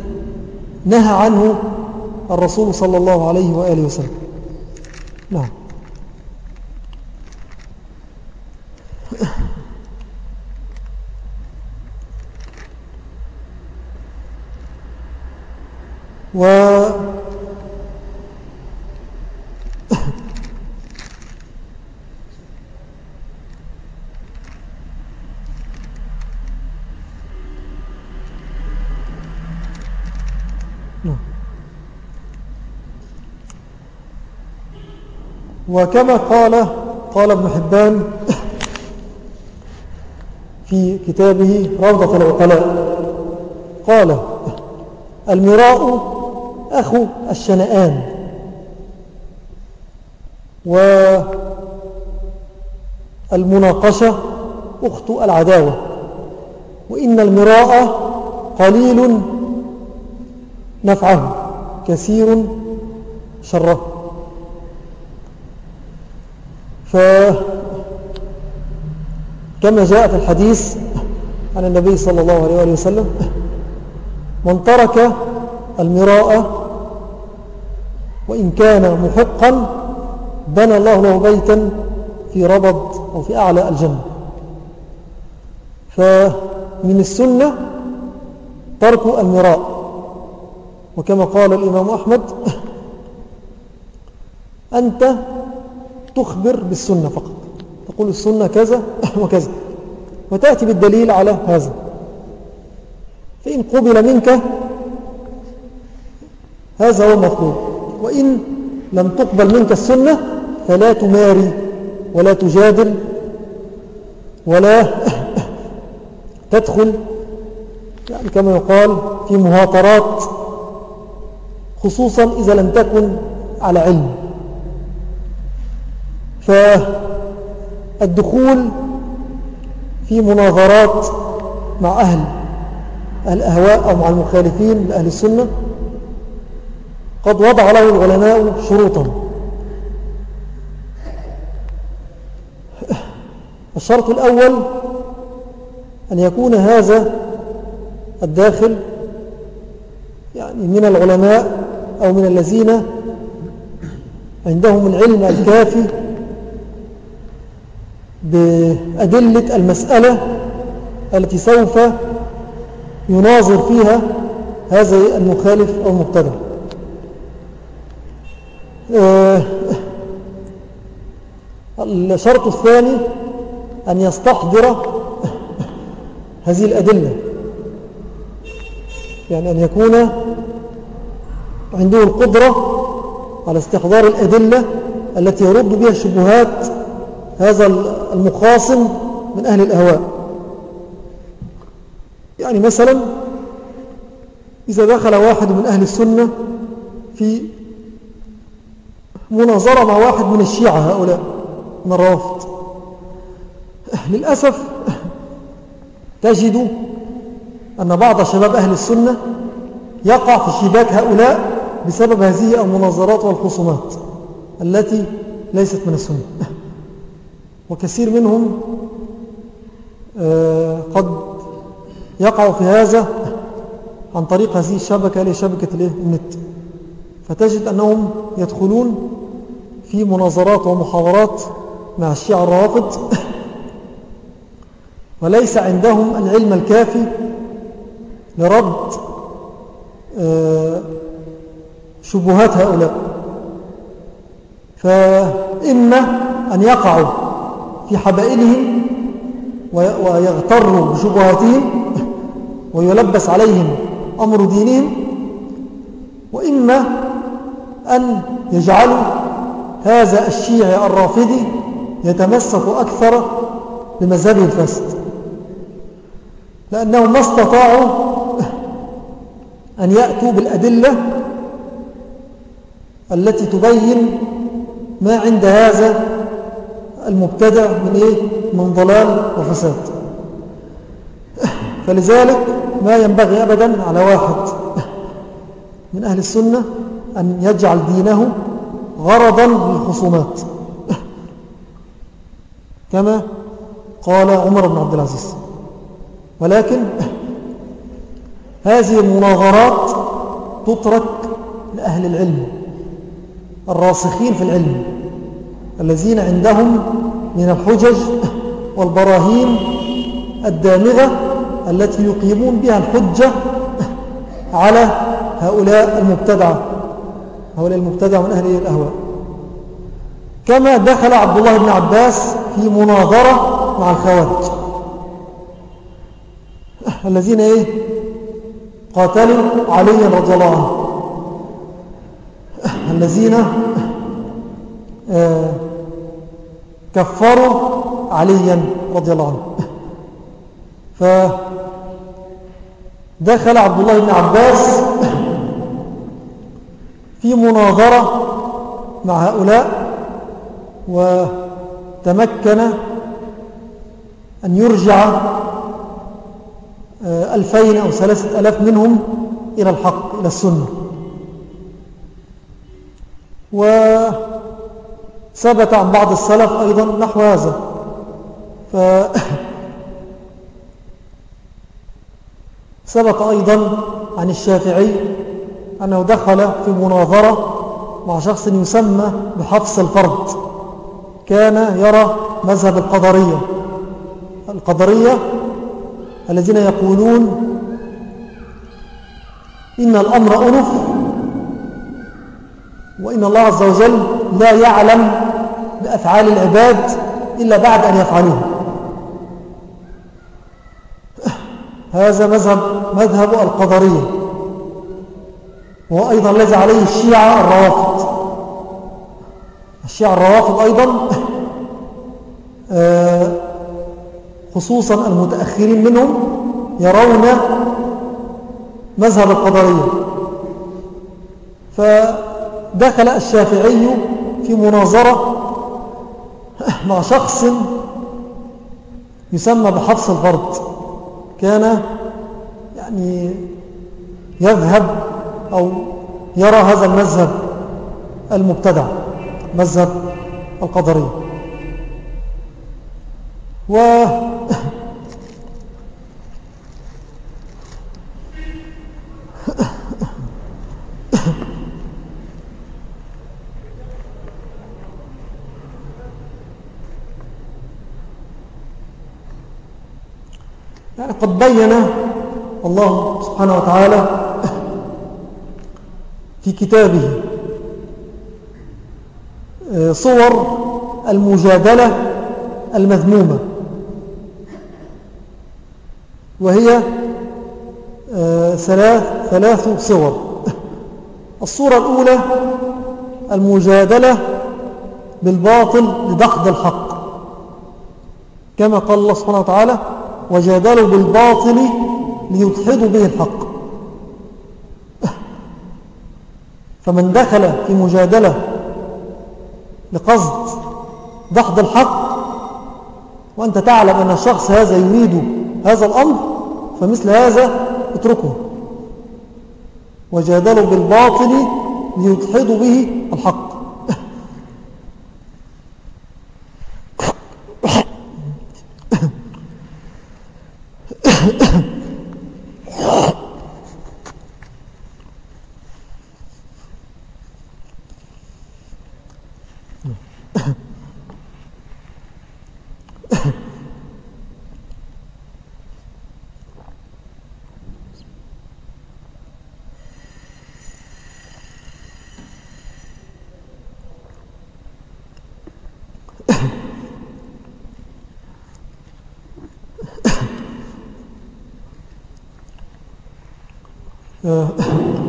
نهى عنه الرسول صلى الله عليه وآله وسلم. نعم. و وكما قال قال ابن حبان في كتابه روضة العقلاء قال المراء أخو الشنآن. والمناقشة أخت العداوة. وإن المراء قليل نفعه كثير شره. فكما جاء في الحديث عن النبي صلى الله عليه وسلم من ترك المراء وإن كان محقا بنى الله له بيتا في ربض أو في أعلى الجنة. فمن السنة ترك المراء. وكما قال الإمام أحمد أنت تخبر بالسنة فقط. تقول السنة كذا [LAUGHS] وكذا. وتأتي بالدليل على هذا. فإن قبل منك هذا هو المطلوب. وإن لم تقبل منك السنة فلا تماري ولا تجادل ولا [LAUGHS] تدخل. يعني كما يقال في مهاترات خصوصا إذا لم تكن على علم. فالدخول في مناظرات مع أهل الأهواء أو مع المخالفين لأهل السنة قد وضع له العلماء شروطا. الشرط الأول أن يكون هذا الداخل يعني من العلماء أو من الذين عندهم العلم الكافي بأدلة المسألة التي سوف يناظر فيها هذا المخالف أو المبتدع آه، الشرط الثاني أن يستحضر هذه الأدلة يعني أن يكون عنده القدرة على استحضار الأدلة التي يرد بها الشبهات هذا المخاصم من أهل الأهواء. يعني مثلا إذا دخل واحد من أهل السنة في مناظرة مع واحد من الشيعة هؤلاء من الرافض للأسف تجد أن بعض شباب أهل السنة يقع في شباك هؤلاء بسبب هذه المناظرات والخصومات التي ليست من السنة. وكثير منهم آه، قد يقع في هذا عن طريق هذه الشبكة اللي شبكة النت. فتجد أنهم يدخلون في مناظرات ومحاورات مع الشيعة الروافض. [COUGHS] وليس عندهم العلم الكافي لرد آه، شبهات هؤلاء. فإما أن يقعوا في حبائلهم ويغتروا بشبهاتهم ويلبس عليهم أمر دينهم وإما أن يجعلوا هذا الشيعي الرافضي يتمسك أكثر بمذهبه الفاسد لأنهم ما استطاعوا أن يأتوا بالأدلة التي تبين ما عند هذا المبتدع من إيه؟ من ضلال وفساد. فلذلك ما ينبغي أبدا على واحد من أهل السنة أن يجعل دينه غرضا للخصومات. كما قال عمر بن عبد العزيز. ولكن هذه المناظرات تترك لأهل العلم الراسخين في العلم. الذين عندهم من الحجج والبراهين الدامغة التي يقيمون بها الحجة على هؤلاء المبتدعة هؤلاء المبتدعة من أهل الأهواء. كما دخل عبد الله بن عباس في مناظرة مع الخوارج. الذين إيه؟ قاتلوا علي رضي الله عنه. الذين كفروا عليا رضي الله عنه. فدخل عبد الله بن عباس في مناظرة مع هؤلاء وتمكن أن يرجع آه، ألفين أو ثلاثة ألاف منهم إلى الحق إلى السنة. وثبت عن بعض السلف أيضا نحو هذا. ف [COUGHS] ثبت أيضا عن الشافعي أنه دخل في مناظرة مع شخص يسمى بحفص الفرد. كان يرى مذهب القدرية. القدرية الذين يقولون إن الأمر أنف وإن الله عز وجل لا يعلم بأفعال العباد إلا بعد أن يفعلوها هذا مذهب مذهب القدرية. وهو أيضا الذي عليه الشيعة الروافض. الشيعة الروافض أيضا آه، خصوصا المتأخرين منهم يرون مذهب القدرية. فدخل الشافعي في مناظرة مع شخص يسمى بحفص الفرد كان يعني يذهب أو يرى هذا المذهب المبتدع مذهب القدرية و قد بين الله سبحانه وتعالى في كتابه آه، صور المجادلة المذمومة. وهي آه، ثلاث, ثلاث صور. الصورة الأولى المجادلة بالباطل لدخد الحق. كما قال الله سبحانه وتعالى وجادلوا بالباطل ليدحضوا به الحق. فمن دخل في مجادلة لقصد دحض الحق وأنت تعلم أن الشخص هذا يريد هذا الأمر فمثل هذا اتركه. وجادلوا بالباطل ليدحضوا به الحق.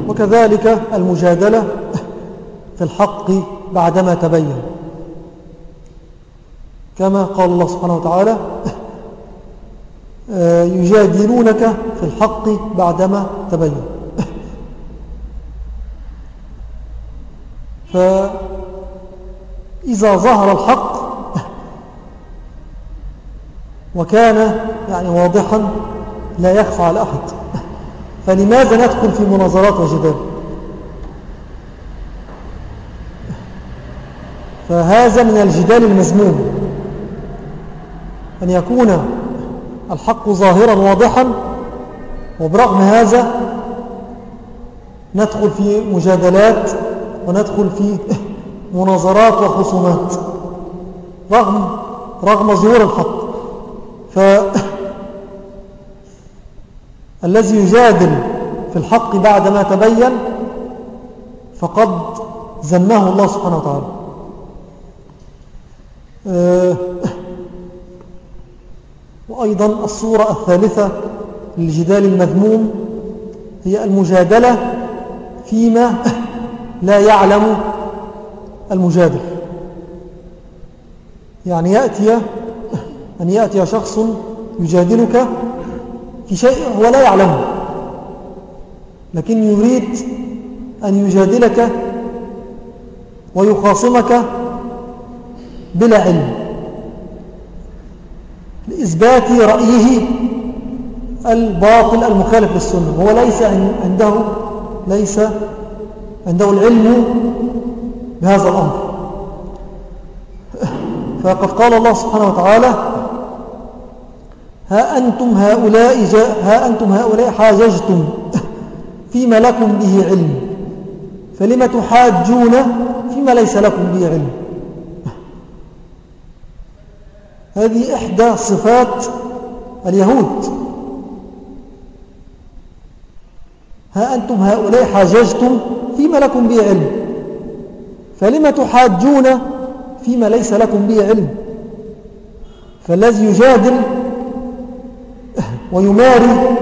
وكذلك المجادلة في الحق بعدما تبين. كما قال الله سبحانه وتعالى يجادلونك في الحق بعدما تبين. فإذا ظهر الحق وكان يعني واضحا لا يخفى على أحد. فلماذا ندخل في مناظرات وجدال؟ فهذا من الجدال المزموم أن يكون الحق ظاهرا واضحا وبرغم هذا ندخل في مجادلات وندخل في مناظرات وخصومات رغم رغم ظهور الحق. ف الذي يجادل في الحق بعدما تبين فقد زمه الله سبحانه وتعالى. آه، وأيضا الصورة الثالثة للجدال المذموم هي المجادلة فيما لا يعلم المجادل. يعني يأتي أن يأتي شخص يجادلك في شيء هو لا يعلمه. لكن يريد أن يجادلك ويخاصمك بلا علم. لإثبات رأيه الباطل المخالف للسنة. هو ليس عنده ليس عنده العلم بهذا الأمر. فقد قال الله سبحانه وتعالى ها أنتم هؤلاء, ها أنتم هؤلاء حاججتم. [LAUGHS] فيما لكم به علم. فلم تحاجون فيما ليس لكم به علم. [LAUGHS] هذه إحدى صفات اليهود. ها أنتم هؤلاء حاججتم فيما لكم به علم. فلم تحاجون فيما ليس لكم به علم. فالذي يجادل ويماري.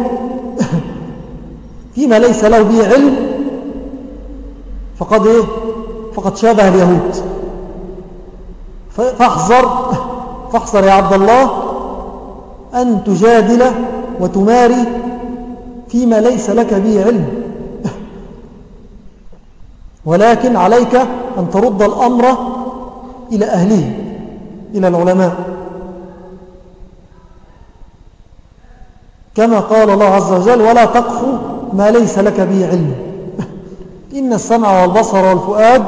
فيما ليس له به علم فقد إيه؟ فقد شابه اليهود. فاحذر فاحذر يا عبد الله أن تجادل وتماري فيما ليس لك به علم. ولكن عليك أن ترد الأمر إلى أهله إلى العلماء. كما قال الله عز وجل ولا تقف ما ليس لك به علم. إن السمع والبصر والفؤاد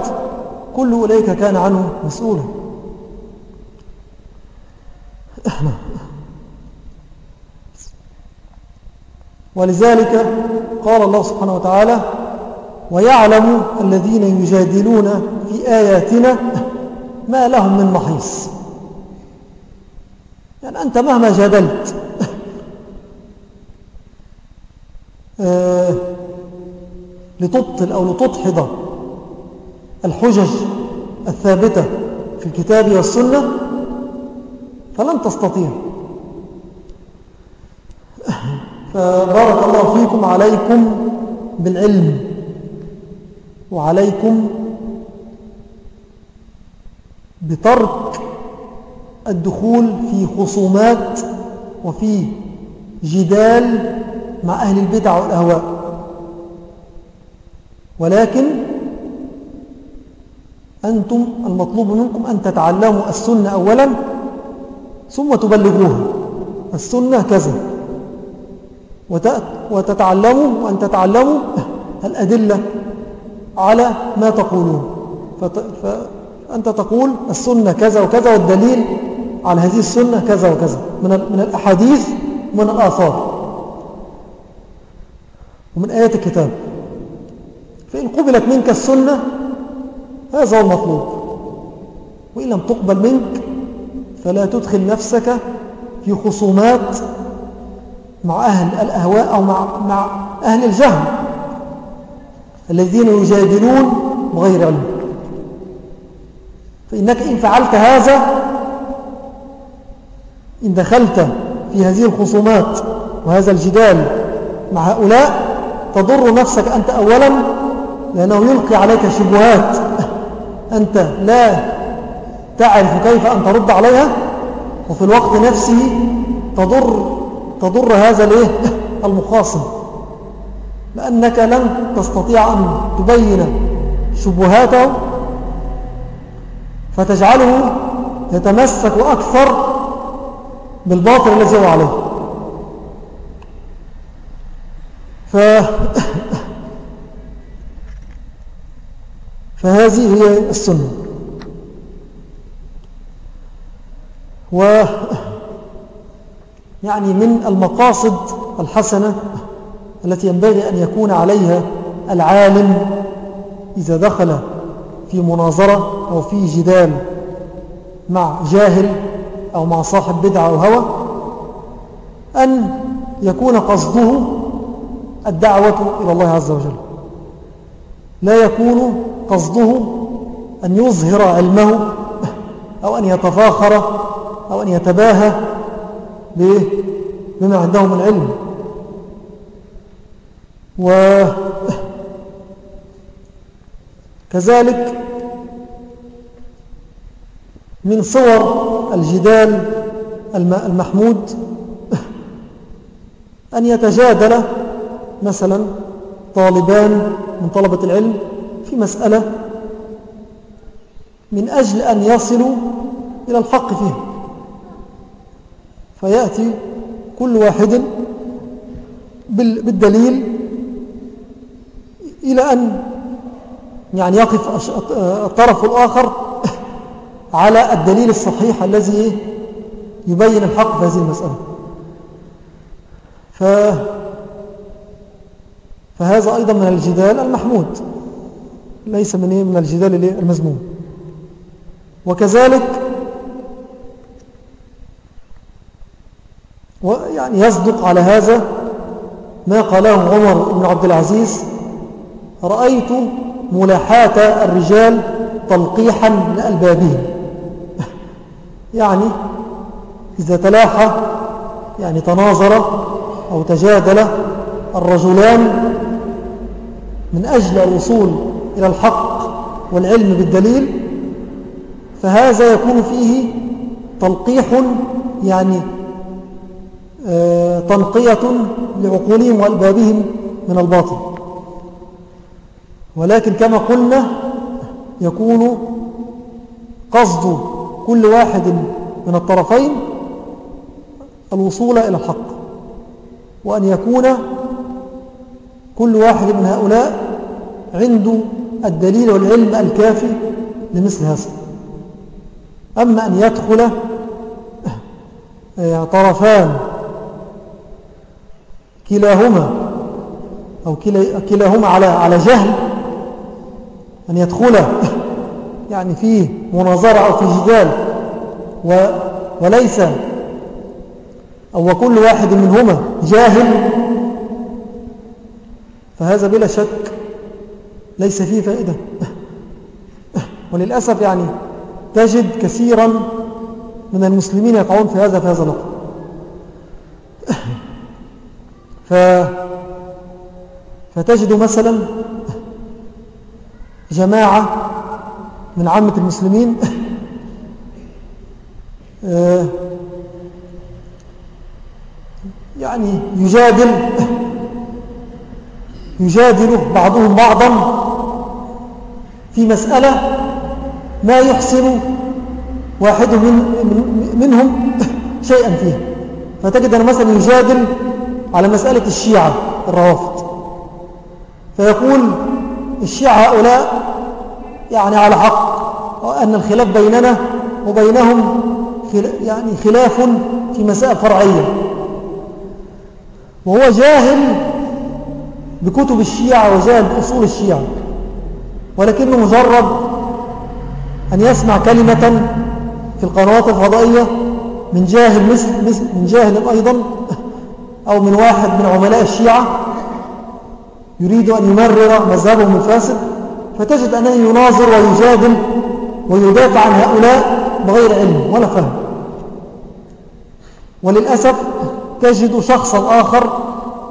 كل أولئك كان عنه مسؤولا. ولذلك قال الله سبحانه وتعالى ويعلم الذين يجادلون في آياتنا ما لهم من محيص. يعني أنت مهما جادلت آه، لتبطل أو لتدحض الحجج الثابتة في الكتاب والسنة فلن تستطيع. فبارك الله فيكم عليكم بالعلم وعليكم بترك الدخول في خصومات وفي جدال مع أهل البدع والأهواء. ولكن أنتم المطلوب منكم أن تتعلموا السنة أولا ثم تبلغوها. السنة كذا. وتتعلموا وأن تتعلموا الأدلة على ما تقولون. فأنت تقول السنة كذا وكذا والدليل على هذه السنة كذا وكذا. من من الأحاديث ومن الآثار. ومن آيات الكتاب. فإن قبلت منك السنة هذا هو المطلوب. وإن لم تقبل منك فلا تدخل نفسك في خصومات مع أهل الأهواء أو مع, مع أهل الجهل الذين يجادلون بغير علم. فإنك إن فعلت هذا إن دخلت في هذه الخصومات وهذا الجدال مع هؤلاء تضر نفسك أنت أولا لأنه يلقي عليك شبهات. أنت لا تعرف كيف أن ترد عليها وفي الوقت نفسه تضر, تضر هذا المخاصم. لأنك لن تستطيع أن تبين شبهاته فتجعله يتمسك أكثر بالباطل الذي هو عليه. ف... فهذه هي السنة. و يعني من المقاصد الحسنة التي ينبغي أن يكون عليها العالم إذا دخل في مناظرة أو في جدال مع جاهل أو مع صاحب بدعة أو هوى أن يكون قصده الدعوة إلى الله عز وجل. لا يكون قصده أن يظهر علمه أو أن يتفاخر أو أن يتباهى بما عنده من علم وكذلك من صور الجدال المحمود أن يتجادل مثلا طالبان من طلبة العلم في مسألة من أجل أن يصلوا إلى الحق فيه فيأتي كل واحد بالدليل إلى أن يعني يقف الطرف الآخر على الدليل الصحيح الذي يبين الحق في هذه المسألة. ف... فهذا أيضا من الجدال المحمود ليس من؟ من الجدال المزموم وكذلك ويعني يصدق على هذا ما قاله عمر بن عبد العزيز رأيت ملاحاة الرجال تلقيحا لألبابهم [LAUGHS] يعني إذا تلاحى يعني تناظر أو تجادل الرجلان من أجل الوصول إلى الحق والعلم بالدليل فهذا يكون فيه تلقيح يعني آه، تنقية لعقولهم وألبابهم من الباطل. ولكن كما قلنا يكون قصد كل واحد من الطرفين الوصول إلى الحق وأن يكون كل واحد من هؤلاء عنده الدليل والعلم الكافي لمثل هذا. أما أن يدخل آه، طرفان كلاهما أو كلاهما على على جهل أن يدخل يعني في مناظرة أو في جدال وليس أو كل واحد منهما جاهل فهذا بلا شك ليس فيه فائدة. وللأسف يعني تجد كثيرا من المسلمين يقعون في هذا في هذا الوقت ف فتجد مثلا جماعة من عامة المسلمين آه، يعني يجادل يجادل بعضهم بعضا في مسألة ما يحسن واحد من منهم شيئا فيها. فتجد أنه مثلا يجادل على مسألة الشيعة الروافض. فيقول الشيعة هؤلاء يعني على حق وأن الخلاف بيننا وبينهم يعني خلاف في مسائل فرعية. وهو جاهل بكتب الشيعة وجاهل بأصول الشيعة. ولكنه مجرد أن يسمع كلمة في القنوات الفضائية من جاهل مثل, مثل من جاهل أيضا أو من واحد من عملاء الشيعة يريد أن يمرر مذهبهم الفاسد فتجد أنه يناظر ويجادل ويدافع عن هؤلاء بغير علم ولا فهم. وللأسف تجد شخصا آخر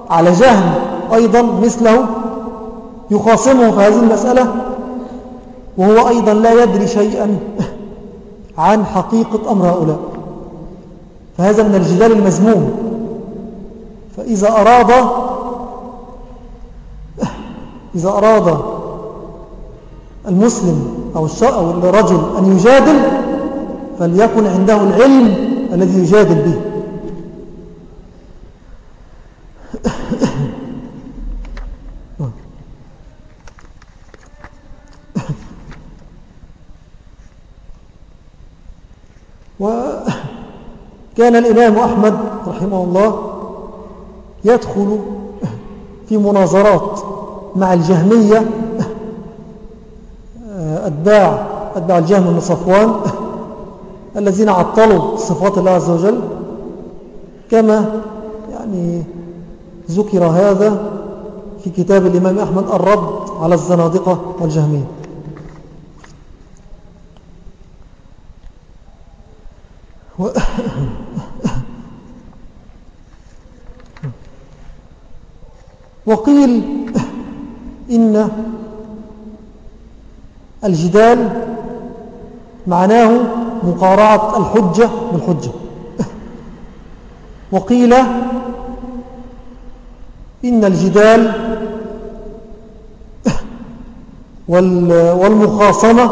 على جهل أيضا مثله يخاصمه في هذه المسألة وهو أيضا لا يدري شيئا عن حقيقة أمر هؤلاء. فهذا من الجدال المزموم فإذا أراد إذا أراد المسلم أو, الرجل أن يجادل فليكن عنده العلم الذي يجادل به. وكان الإمام أحمد رحمه الله يدخل في مناظرات مع الجهمية أتباع, أتباع الجهم بن صفوان الذين عطلوا صفات الله عز وجل. كما يعني ذكر هذا في كتاب الإمام أحمد الرد على الزنادقة والجهمية. وقيل إن الجدال معناه مقارعة الحجة بالحجة. وقيل إن الجدال والمخاصمة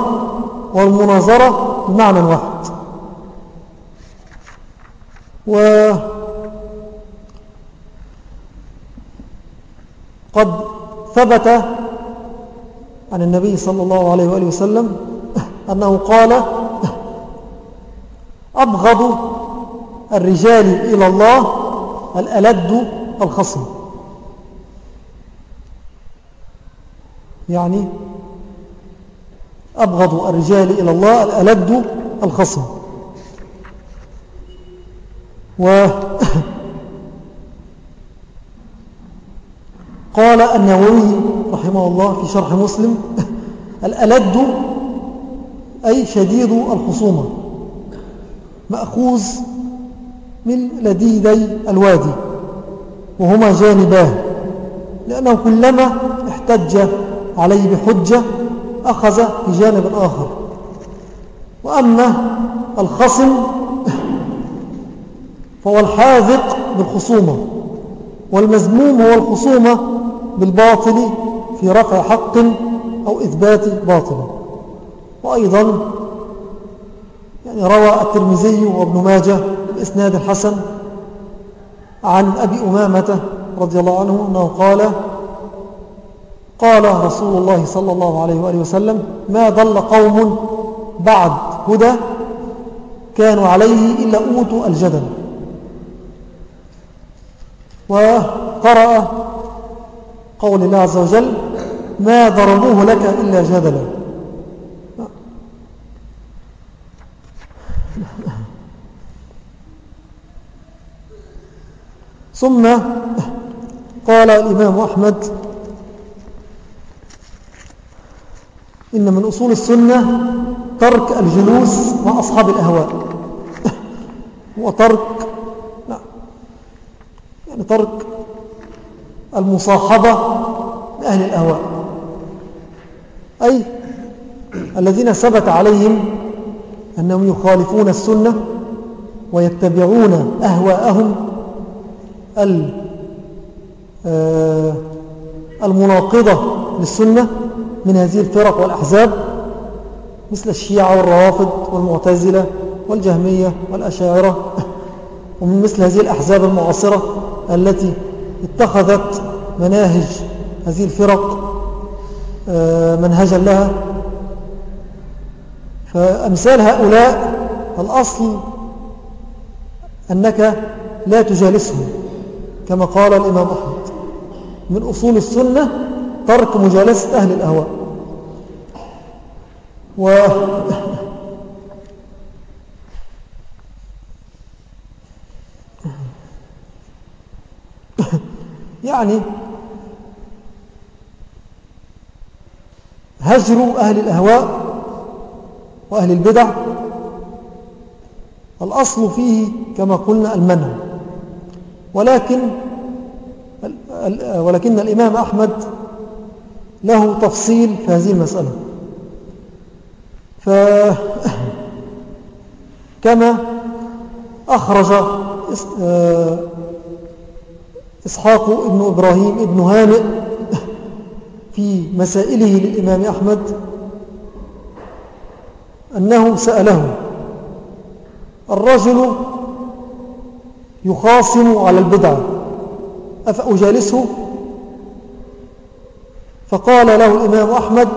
والمناظرة بمعنى واحد. وقد ثبت عن النبي صلى الله عليه وآله وسلم أنه قال أبغض الرجال إلى الله الألد الخصم. يعني أبغض الرجال إلى الله الألد الخصم. قال النووي رحمه الله في شرح مسلم الألد أي شديد الخصومة مأخوذ من لديدي الوادي وهما جانباه لأنه كلما احتج عليه بحجة أخذ في جانب آخر وأما الخصم فهو الحاذق بالخصومة والمزموم هو الخصومة بالباطل في رفع حق أو إثبات باطل. وأيضا يعني روى الترمذي وابن ماجه بإسناد الحسن عن أبي أمامة رضي الله عنه أنه قال قال رسول الله صلى الله عليه وآله وسلم ما ضل قوم بعد هدى كانوا عليه إلا أوتوا الجدل. وقرأ قول الله عز وجل ما ضربوه لك إلا جدلا ثم قال الإمام أحمد إن من أصول السنة ترك الجلوس مع أصحاب الأهواء. وترك يعني ترك المصاحبة لأهل الأهواء. أي الذين ثبت عليهم أنهم يخالفون السنة ويتبعون أهواءهم آه، المناقضة للسنة من هذه الفرق والأحزاب مثل الشيعة والروافض والمعتزلة والجهمية والأشاعرة ومن مثل هذه الأحزاب المعاصرة التي اتخذت مناهج هذه الفرق آه، منهجا لها. فأمثال هؤلاء الأصل أنك لا تجالسهم كما قال الإمام أحمد. من أصول السنة ترك مجالسة أهل الأهواء. و يعني هجر أهل الأهواء وأهل البدع. الأصل فيه كما قلنا المنع. ولكن ولكن الإمام أحمد له تفصيل في هذه المسألة. كما أخرج آه، إسحاق ابن إبراهيم ابن هانئ في مسائله للإمام أحمد أنه سأله الرجل يخاصم على البدعة أفأجالسه؟ فقال له الإمام أحمد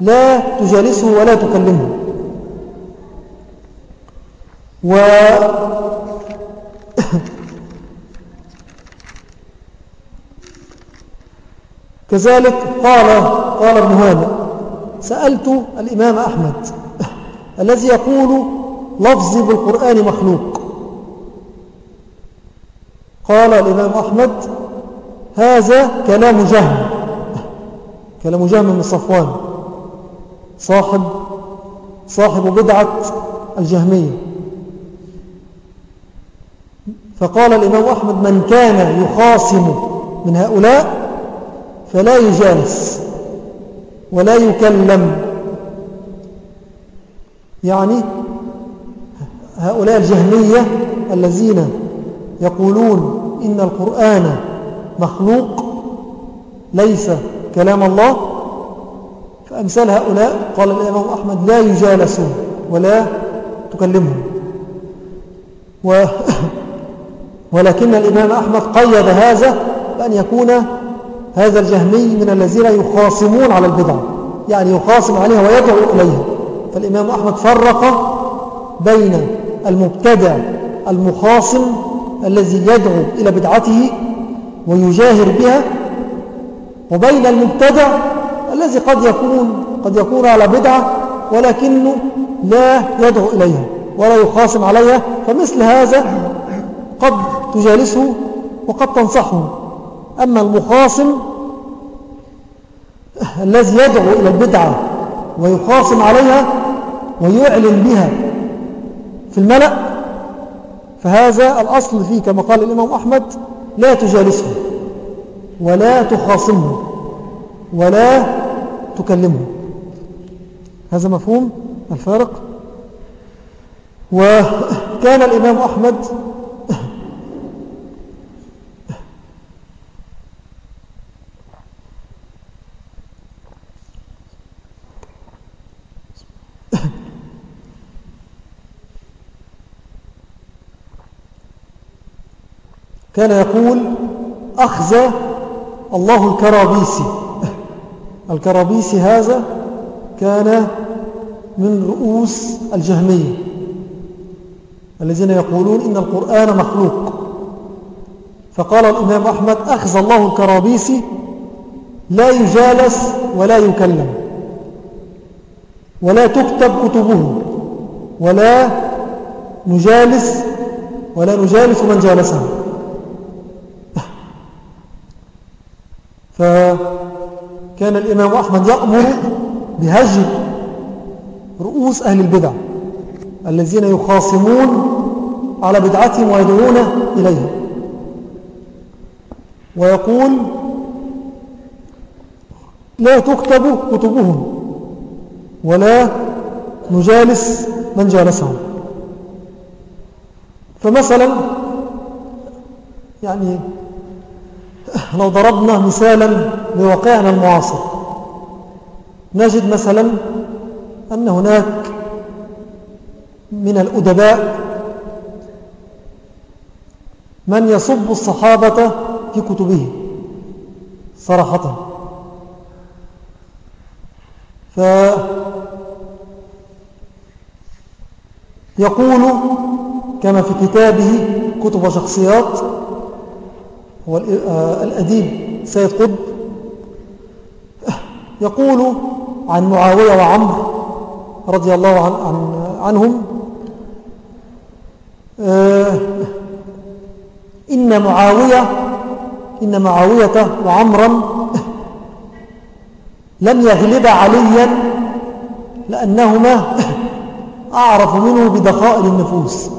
لا تجالسه ولا تكلمه. و كذلك قال قال ابن هانئ سألت الإمام أحمد الذي يقول لفظي بالقرآن مخلوق. قال الإمام أحمد هذا كلام جهم كلام جهم من صفوان صاحب صاحب بدعة الجهمية. فقال الإمام أحمد من كان يخاصم من هؤلاء فلا يجالس ولا يكلم. يعني هؤلاء الجهمية الذين يقولون إن القرآن مخلوق ليس كلام الله فأمثال هؤلاء قال الإمام أحمد لا يجالسون ولا تكلمهم. و [LAUGHS] ولكن الإمام أحمد قيد هذا بأن يكون هذا الجهمي من الذين يخاصمون على البدع. يعني يخاصم عليها ويدعو إليها. فالإمام أحمد فرق بين المبتدع المخاصم الذي يدعو إلى بدعته ويجاهر بها وبين المبتدع الذي قد يكون قد يكون على بدعة ولكنه لا يدعو إليها ولا يخاصم عليها. فمثل هذا قد تجالسه وقد تنصحه. أما المخاصم الذي يدعو إلى البدعة ويخاصم عليها ويعلن بها في الملأ فهذا الأصل فيه كما قال الإمام أحمد لا تجالسه ولا تخاصمه ولا تكلمه. هذا مفهوم الفارق؟ وكان الإمام أحمد كان يقول أخذ الله الكرابيسي. الكرابيسي هذا كان من رؤوس الجهمية الذين يقولون إن القرآن مخلوق. فقال الإمام أحمد أخذ الله الكرابيسي لا يجالس ولا يكلم ولا تكتب كتبه ولا نجالس ولا نجالس من جالسه. فكان الإمام أحمد يأمر بهجر رؤوس أهل البدع الذين يخاصمون على بدعتهم ويدعون إليها ويقول لا تكتب كتبهم ولا نجالس من جالسهم. فمثلا يعني لو ضربنا مثالا لواقعنا المعاصر نجد مثلا أن هناك من الأدباء من يصب الصحابة في كتبه صراحة. فيقول كما في كتابه كتب شخصيات هو آه، الأديب سيد قطب يقول عن معاوية وعمر رضي الله عن عن عنهم آه، إن معاوية إن معاوية وعمرا لم يغلب عليا لأنهما أعرف منه بدقائل النفوس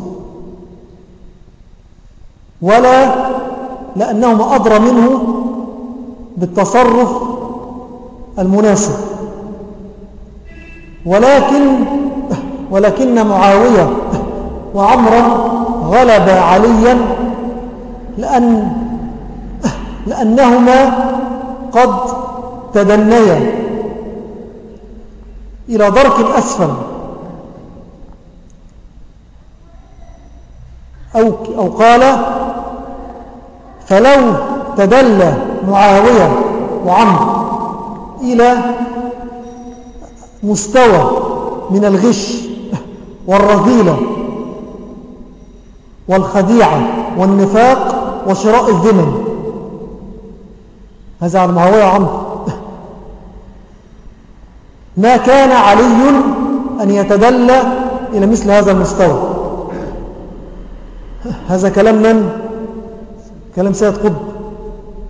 ولا لأنهما أدرى منه بالتصرف المناسب. ولكن ولكن معاوية وعمرا غلب عليا لأن لأنهما قد تدنيا إلى درك أسفل. أو, أو قال فلو تدلى معاوية وعمر إلى مستوى من الغش والرذيلة والخديعة والنفاق وشراء الذمن هذا عن معاوية وعمر. ما كان علي أن يتدلى إلى مثل هذا المستوى. هذا كلام من؟ كلام سيد قطب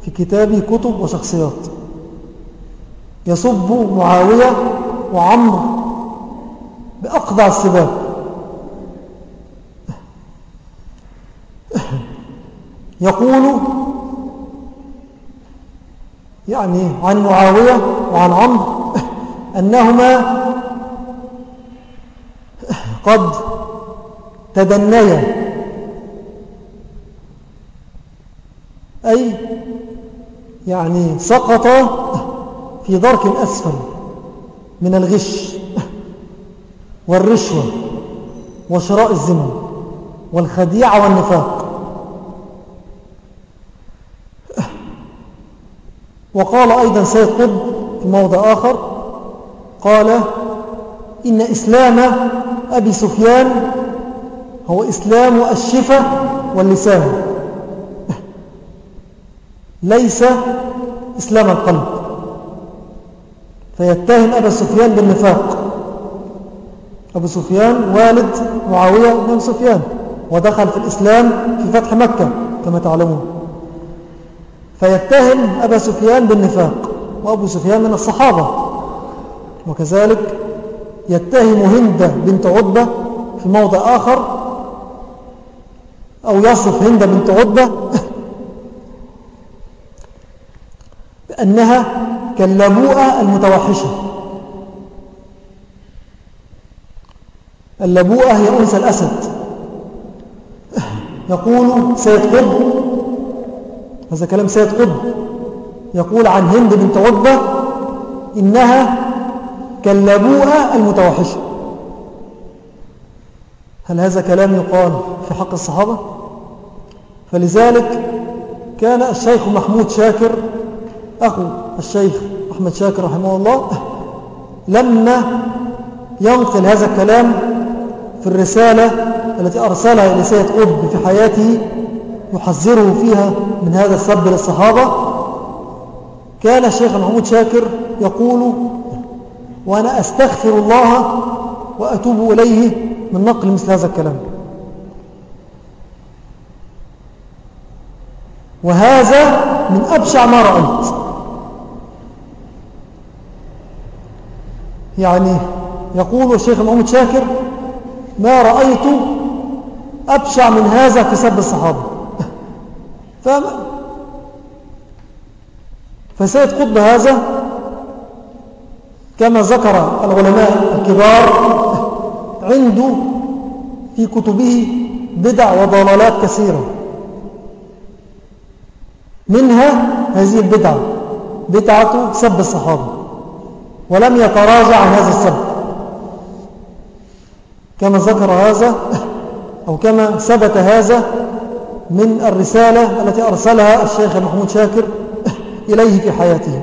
في كتابه كتب وشخصيات. يصب معاوية وعمر بأقضع السباب. يقول يعني عن معاوية وعن عمرو أنهما قد تدنيا. أي يعني سقط في درك أسفل من الغش والرشوة وشراء الزمن والخديعة والنفاق. وقال أيضا سيد قطب في موضع آخر قال إن إسلام أبي سفيان هو إسلام الشفة واللسان. ليس إسلام القلب. فيتهم أبا سفيان بالنفاق. أبو سفيان والد معاوية بن سفيان ودخل في الإسلام في فتح مكة كما تعلمون. فيتهم أبا سفيان بالنفاق وأبو سفيان من الصحابة. وكذلك يتهم هند بنت عتبة في موضع آخر أو يصف هند بنت عتبة بأنها كاللبوءة المتوحشة. اللبوءة هي أنثى الأسد. يقول سيد قطب هذا كلام سيد قطب يقول عن هند بنت عتبة إنها كاللبوءة المتوحشة. هل هذا كلام يقال في حق الصحابة؟ فلذلك كان الشيخ محمود شاكر أخو الشيخ أحمد شاكر رحمه الله لما ينقل هذا الكلام في الرسالة التي أرسلها إلى سيد قطب في حياته يحذره فيها من هذا السب للصحابة. كان الشيخ محمود شاكر يقول وأنا أستغفر الله وأتوب إليه من نقل مثل هذا الكلام. وهذا من أبشع ما رأيت. يعني يقول الشيخ محمود شاكر ما رأيت أبشع من هذا في سب الصحابة. [LAUGHS] فهم فسيد قطب هذا كما ذكر العلماء الكبار عنده في كتبه بدع وضلالات كثيرة. منها هذه البدعة بدعة سب الصحابة. ولم يتراجع عن هذا السب كما ذكر هذا أو كما ثبت هذا من الرسالة التي أرسلها الشيخ محمود شاكر إليه في حياته.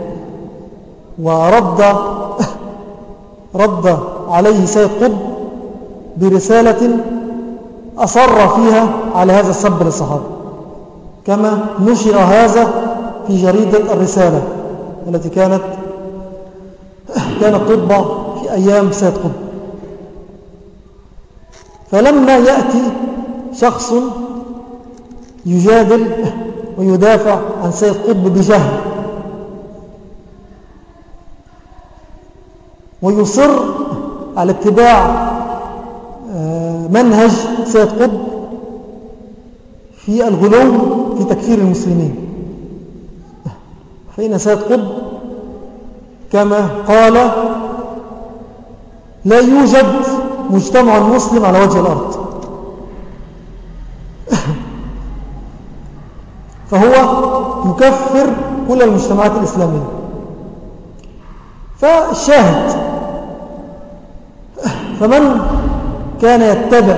ورد رد عليه سيد قطب برسالة أصر فيها على هذا السب للصحابة. كما نشر هذا في جريدة الرسالة التي كانت كانت تطبع في أيام سيد قطب. فلما يأتي شخص يجادل ويدافع عن سيد قطب بجهل ويصر على اتباع آه، منهج سيد قطب في الغلو في تكفير المسلمين. فإن سيد قطب كما قال لا يوجد مجتمع مسلم على وجه الأرض. [LAUGHS] فهو يكفر كل المجتمعات الإسلامية. فالشاهد [LAUGHS] فمن كان يتبع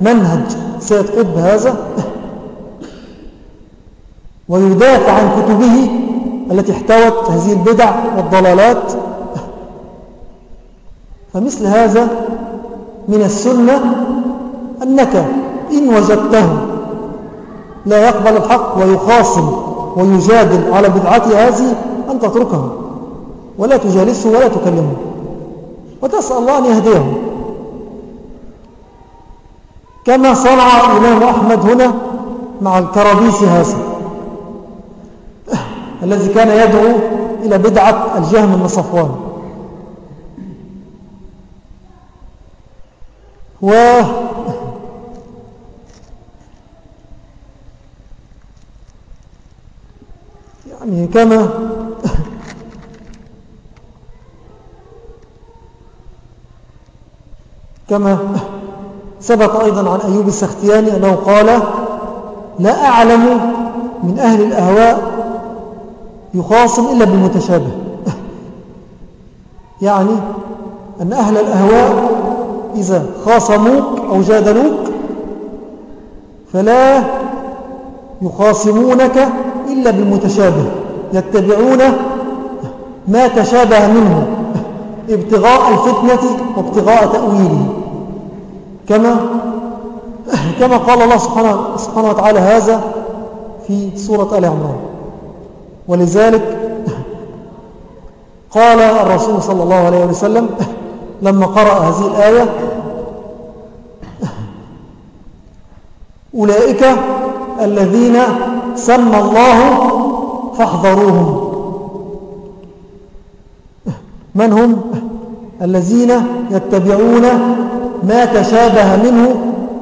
منهج سيد قطب هذا [LAUGHS] ويدافع عن كتبه التي احتوت هذه البدع والضلالات. فمثل هذا من السنة أنك إن وجدته لا يقبل الحق ويخاصم ويجادل على بدعته هذه أن تتركه ولا تجالسه ولا تكلمه وتسأل الله أن يهديه. كما صنع الإمام أحمد هنا مع الكرابيس هذا. الذي كان يدعو إلى بدعة الجهم من صفوان. و يعني كما كما ثبت أيضا عن أيوب السختياني أنه قال لا أعلم من أهل الأهواء يخاصم إلا بالمتشابه. يعني أن أهل الأهواء إذا خاصموك أو جادلوك فلا يخاصمونك إلا بالمتشابه. يتبعون ما تشابه منه ابتغاء الفتنة وابتغاء تأويله. كما كما قال الله سبحانه, وتعالى هذا في سورة آل عمران. ولذلك قال الرسول صلى الله عليه وسلم لما قرأ هذه الآية أولئك الذين سمى الله فاحذروهم. من هم؟ الذين يتبعون ما تشابه منه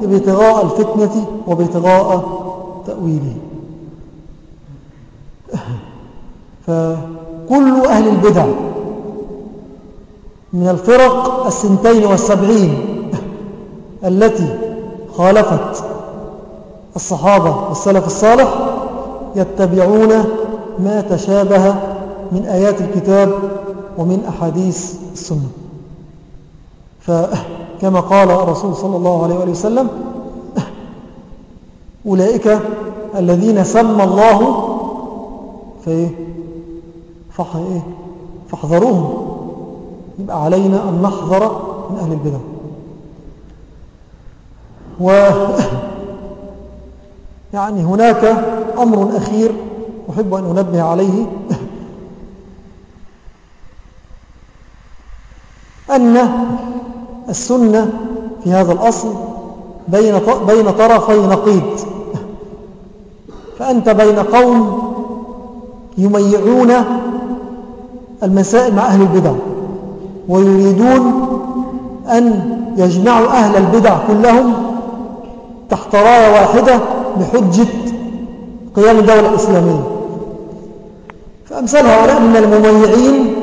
ابتغاء الفتنة وابتغاء تأويله. فكل أهل البدع من الفرق السنتين والسبعين التي خالفت الصحابة والسلف الصالح يتبعون ما تشابه من آيات الكتاب ومن أحاديث السنة. فكما قال الرسول صلى الله عليه وسلم أولئك الذين سمى الله فاحذروهم. يبقى علينا أن نحذر من أهل البدع. و [LAUGHS] يعني هناك أمر أخير أحب أن أنبه عليه. [LAUGHS] أن السنة في هذا الأصل بين بين طرفي نقيض. [LAUGHS] فأنت بين قوم يميعون المسائل مع أهل البدع ويريدون أن يجمعوا أهل البدع كلهم تحت راية واحدة بحجة قيام الدولة الإسلامية. فأمثال هؤلاء من المميعين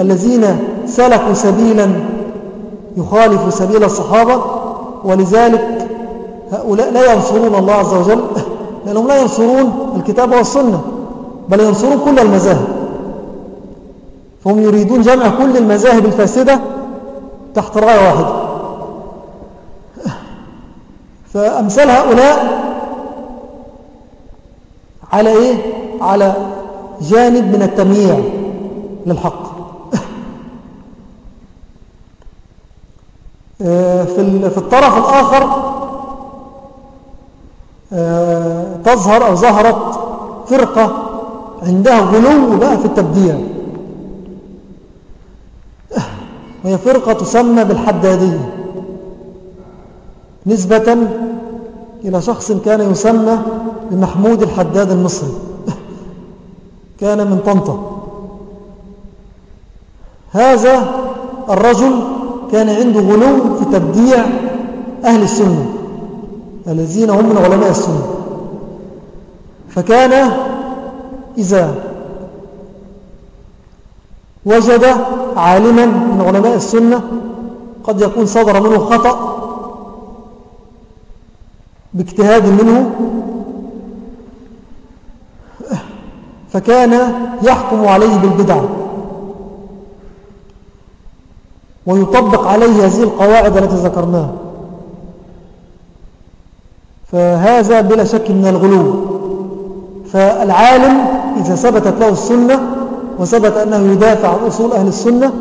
الذين سلكوا سبيلا يخالف سبيل الصحابة ولذلك هؤلاء لا ينصرون الله عز وجل لأنهم لا ينصرون الكتاب والسنة بل ينصرون كل المذاهب. فهم يريدون جمع كل المذاهب الفاسدة تحت راية واحدة فأمثال هؤلاء على إيه؟ على جانب من التمييع للحق. في الطرف الآخر آه، تظهر أو ظهرت فرقة عندها غلو بقى في التبديع. وهي فرقة تسمى بالحدادية. نسبة إلى شخص كان يسمى بمحمود الحداد المصري. كان من طنطا. هذا الرجل كان عنده غلو في تبديع أهل السنة الذين هم من علماء السنة. فكان إذا وجد عالما من علماء السنة قد يكون صدر منه خطأ باجتهاد منه فكان يحكم عليه بالبدع ويطبق عليه هذه القواعد التي ذكرناها. فهذا بلا شك من الغلو. فالعالم إذا ثبتت له السنة وثبت أنه يدافع عن أصول أهل السنة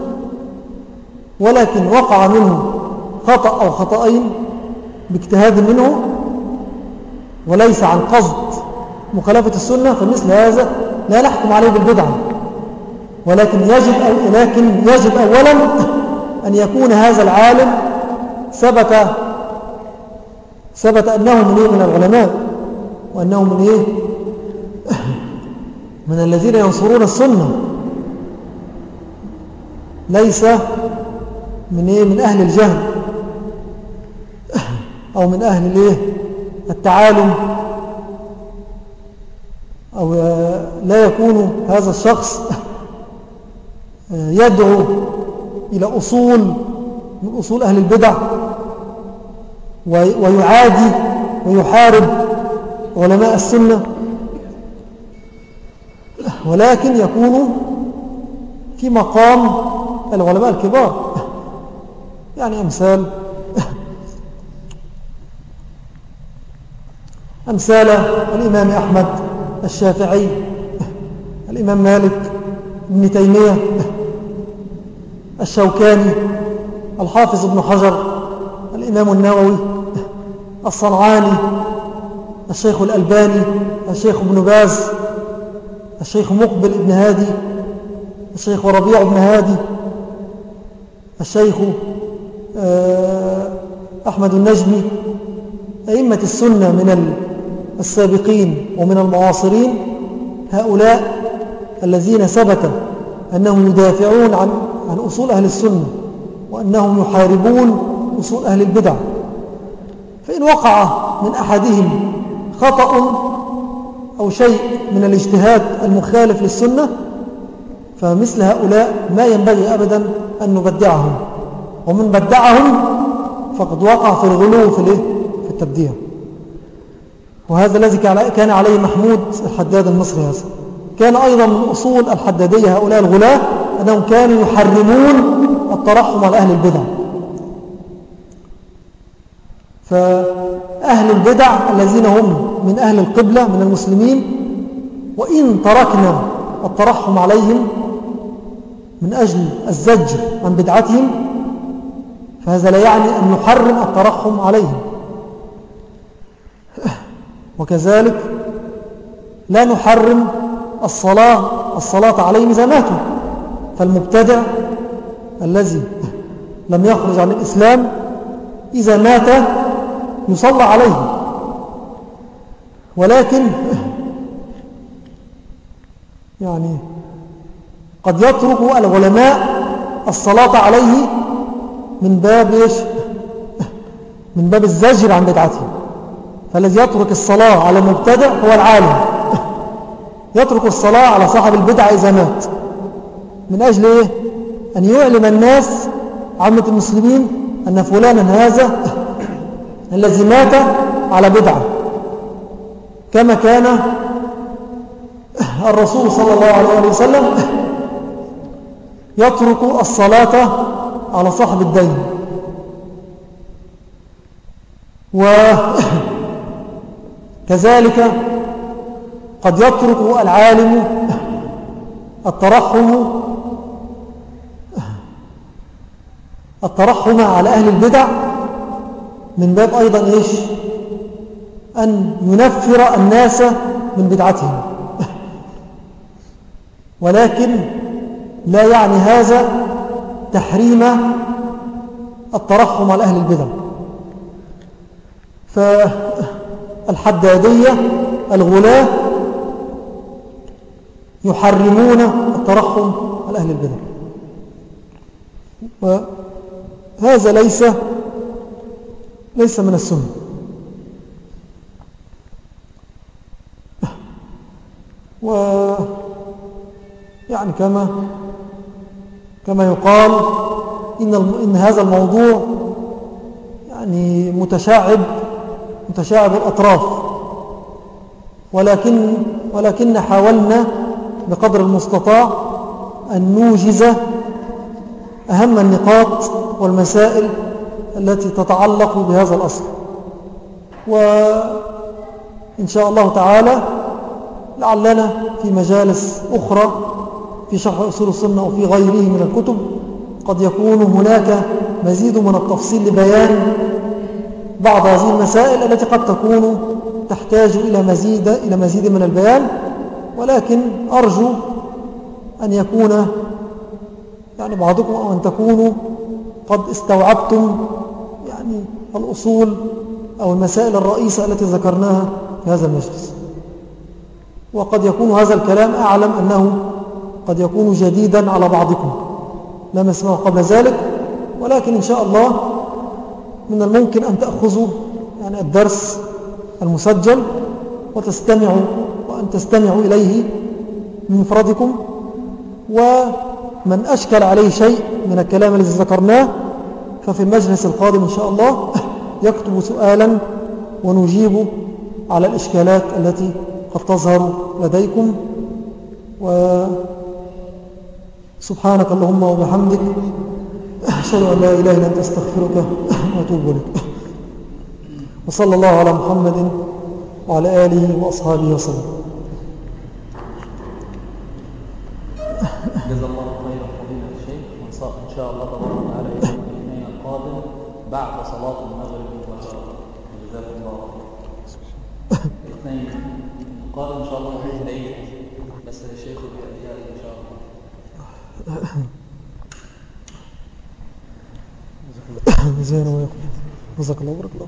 ولكن وقع منه خطأ أو خطأين باجتهاد منه وليس عن قصد مخالفة السنة فمثل هذا لا نحكم عليه بالبدعة. ولكن يجب, أو لكن يجب أولا أن يكون هذا العالم ثبت ثبت أنه من, إيه من العلماء وأنه من إيه؟ من الذين ينصرون السنة. ليس من إيه؟ من أهل الجهل. أو من أهل الإيه؟ التعالم. أو لا يكون هذا الشخص يدعو إلى أصول من أصول أهل البدع. ويعادي ويحارب علماء السنة. ولكن يكون في مقام العلماء الكبار. يعني أمثال أمثال الإمام أحمد الشافعي الإمام مالك ابن تيمية الشوكاني الحافظ ابن حجر الإمام النووي الصنعاني الشيخ الألباني الشيخ ابن باز الشيخ مقبل ابن هادي الشيخ ربيع ابن هادي الشيخ آه، أحمد النجمي أئمة السنة من السابقين ومن المعاصرين هؤلاء الذين ثبت أنهم يدافعون عن, عن أصول أهل السنة وأنهم يحاربون أصول أهل البدع. فإن وقع من أحدهم خطأ أو شيء من الاجتهاد المخالف للسنة فمثل هؤلاء ما ينبغي أبدا أن نبدعهم. ومن بدعهم فقد وقع في الغلو في, في التبديع. وهذا الذي كان عليه محمود الحداد المصري هذا. كان أيضا من أصول الحدادية هؤلاء الغلاة أنهم كانوا يحرمون الترحم على أهل البدع. فأهل البدع الذين هم من أهل القبلة من المسلمين وإن تركنا الترحم عليهم من أجل الزجر عن بدعتهم فهذا لا يعني أن نحرم الترحم عليهم. وكذلك لا نحرم الصلاة الصلاة عليهم إذا ماتوا فالمبتدع الذي لم يخرج عن الإسلام إذا مات يصلى عليه. ولكن يعني قد يترك العلماء الصلاة عليه من باب إيش؟ من باب الزجر عن بدعته. فالذي يترك الصلاة على مبتدع هو العالم. يترك الصلاة على صاحب البدع إذا مات. من أجل إيه؟ أن يعلم الناس عامة المسلمين أن فلانا هذا الذي مات على بدعة. كما كان الرسول صلى الله عليه وسلم يترك الصلاة على صاحب الدين. وكذلك قد يترك العالم الترحم الترحم على أهل البدع من باب أيضا إيش؟ أن ينفر الناس من بدعتهم. ولكن لا يعني هذا تحريم الترحم على أهل البدع. فالحدادية الغلاة يحرمون الترحم على أهل البدع. وهذا ليس ليس من السنة. و يعني كما كما يقال إن, إن هذا الموضوع يعني متشعب متشعب الأطراف. ولكن, ولكن حاولنا بقدر المستطاع أن نوجز أهم النقاط والمسائل التي تتعلق بهذا الأصل. وإن شاء الله تعالى لعلنا في مجالس أخرى في شرح أصول السنة وفي غيره من الكتب قد يكون هناك مزيد من التفصيل لبيان بعض هذه المسائل التي قد تكون تحتاج إلى مزيد, إلى مزيد من البيان. ولكن أرجو أن يكون يعني بعضكم أو أن تكونوا قد استوعبتم يعني الأصول أو المسائل الرئيسة التي ذكرناها في هذا المجلس. وقد يكون هذا الكلام أعلم أنه قد يكون جديدا على بعضكم. لم يسمعه قبل ذلك ولكن إن شاء الله من الممكن أن تأخذوا يعني الدرس المسجل وتستمعوا وأن تستمعوا إليه من مفردكم ومن أشكل عليه شيء من الكلام الذي ذكرناه ففي المجلس القادم إن شاء الله يكتب سؤالا ونجيب على الإشكالات التي قد تظهر لديكم. وسبحانك اللهم وبحمدك أشهد أن لا إله إلا أنت أستغفرك وأتوب لك وصلى الله على محمد وعلى آله وأصحابه وسلم جزا الله خيرا فضيلة الشيخ إن شاء الله تبارك وتعالى يوم الاثنين القادم بعد صلاة المغرب جزاكم الله الاثنين القادم إن شاء الله يوم العيد بس الشيخ بالأيام إن شاء الله زين ويقول جزاك الله وبارك الله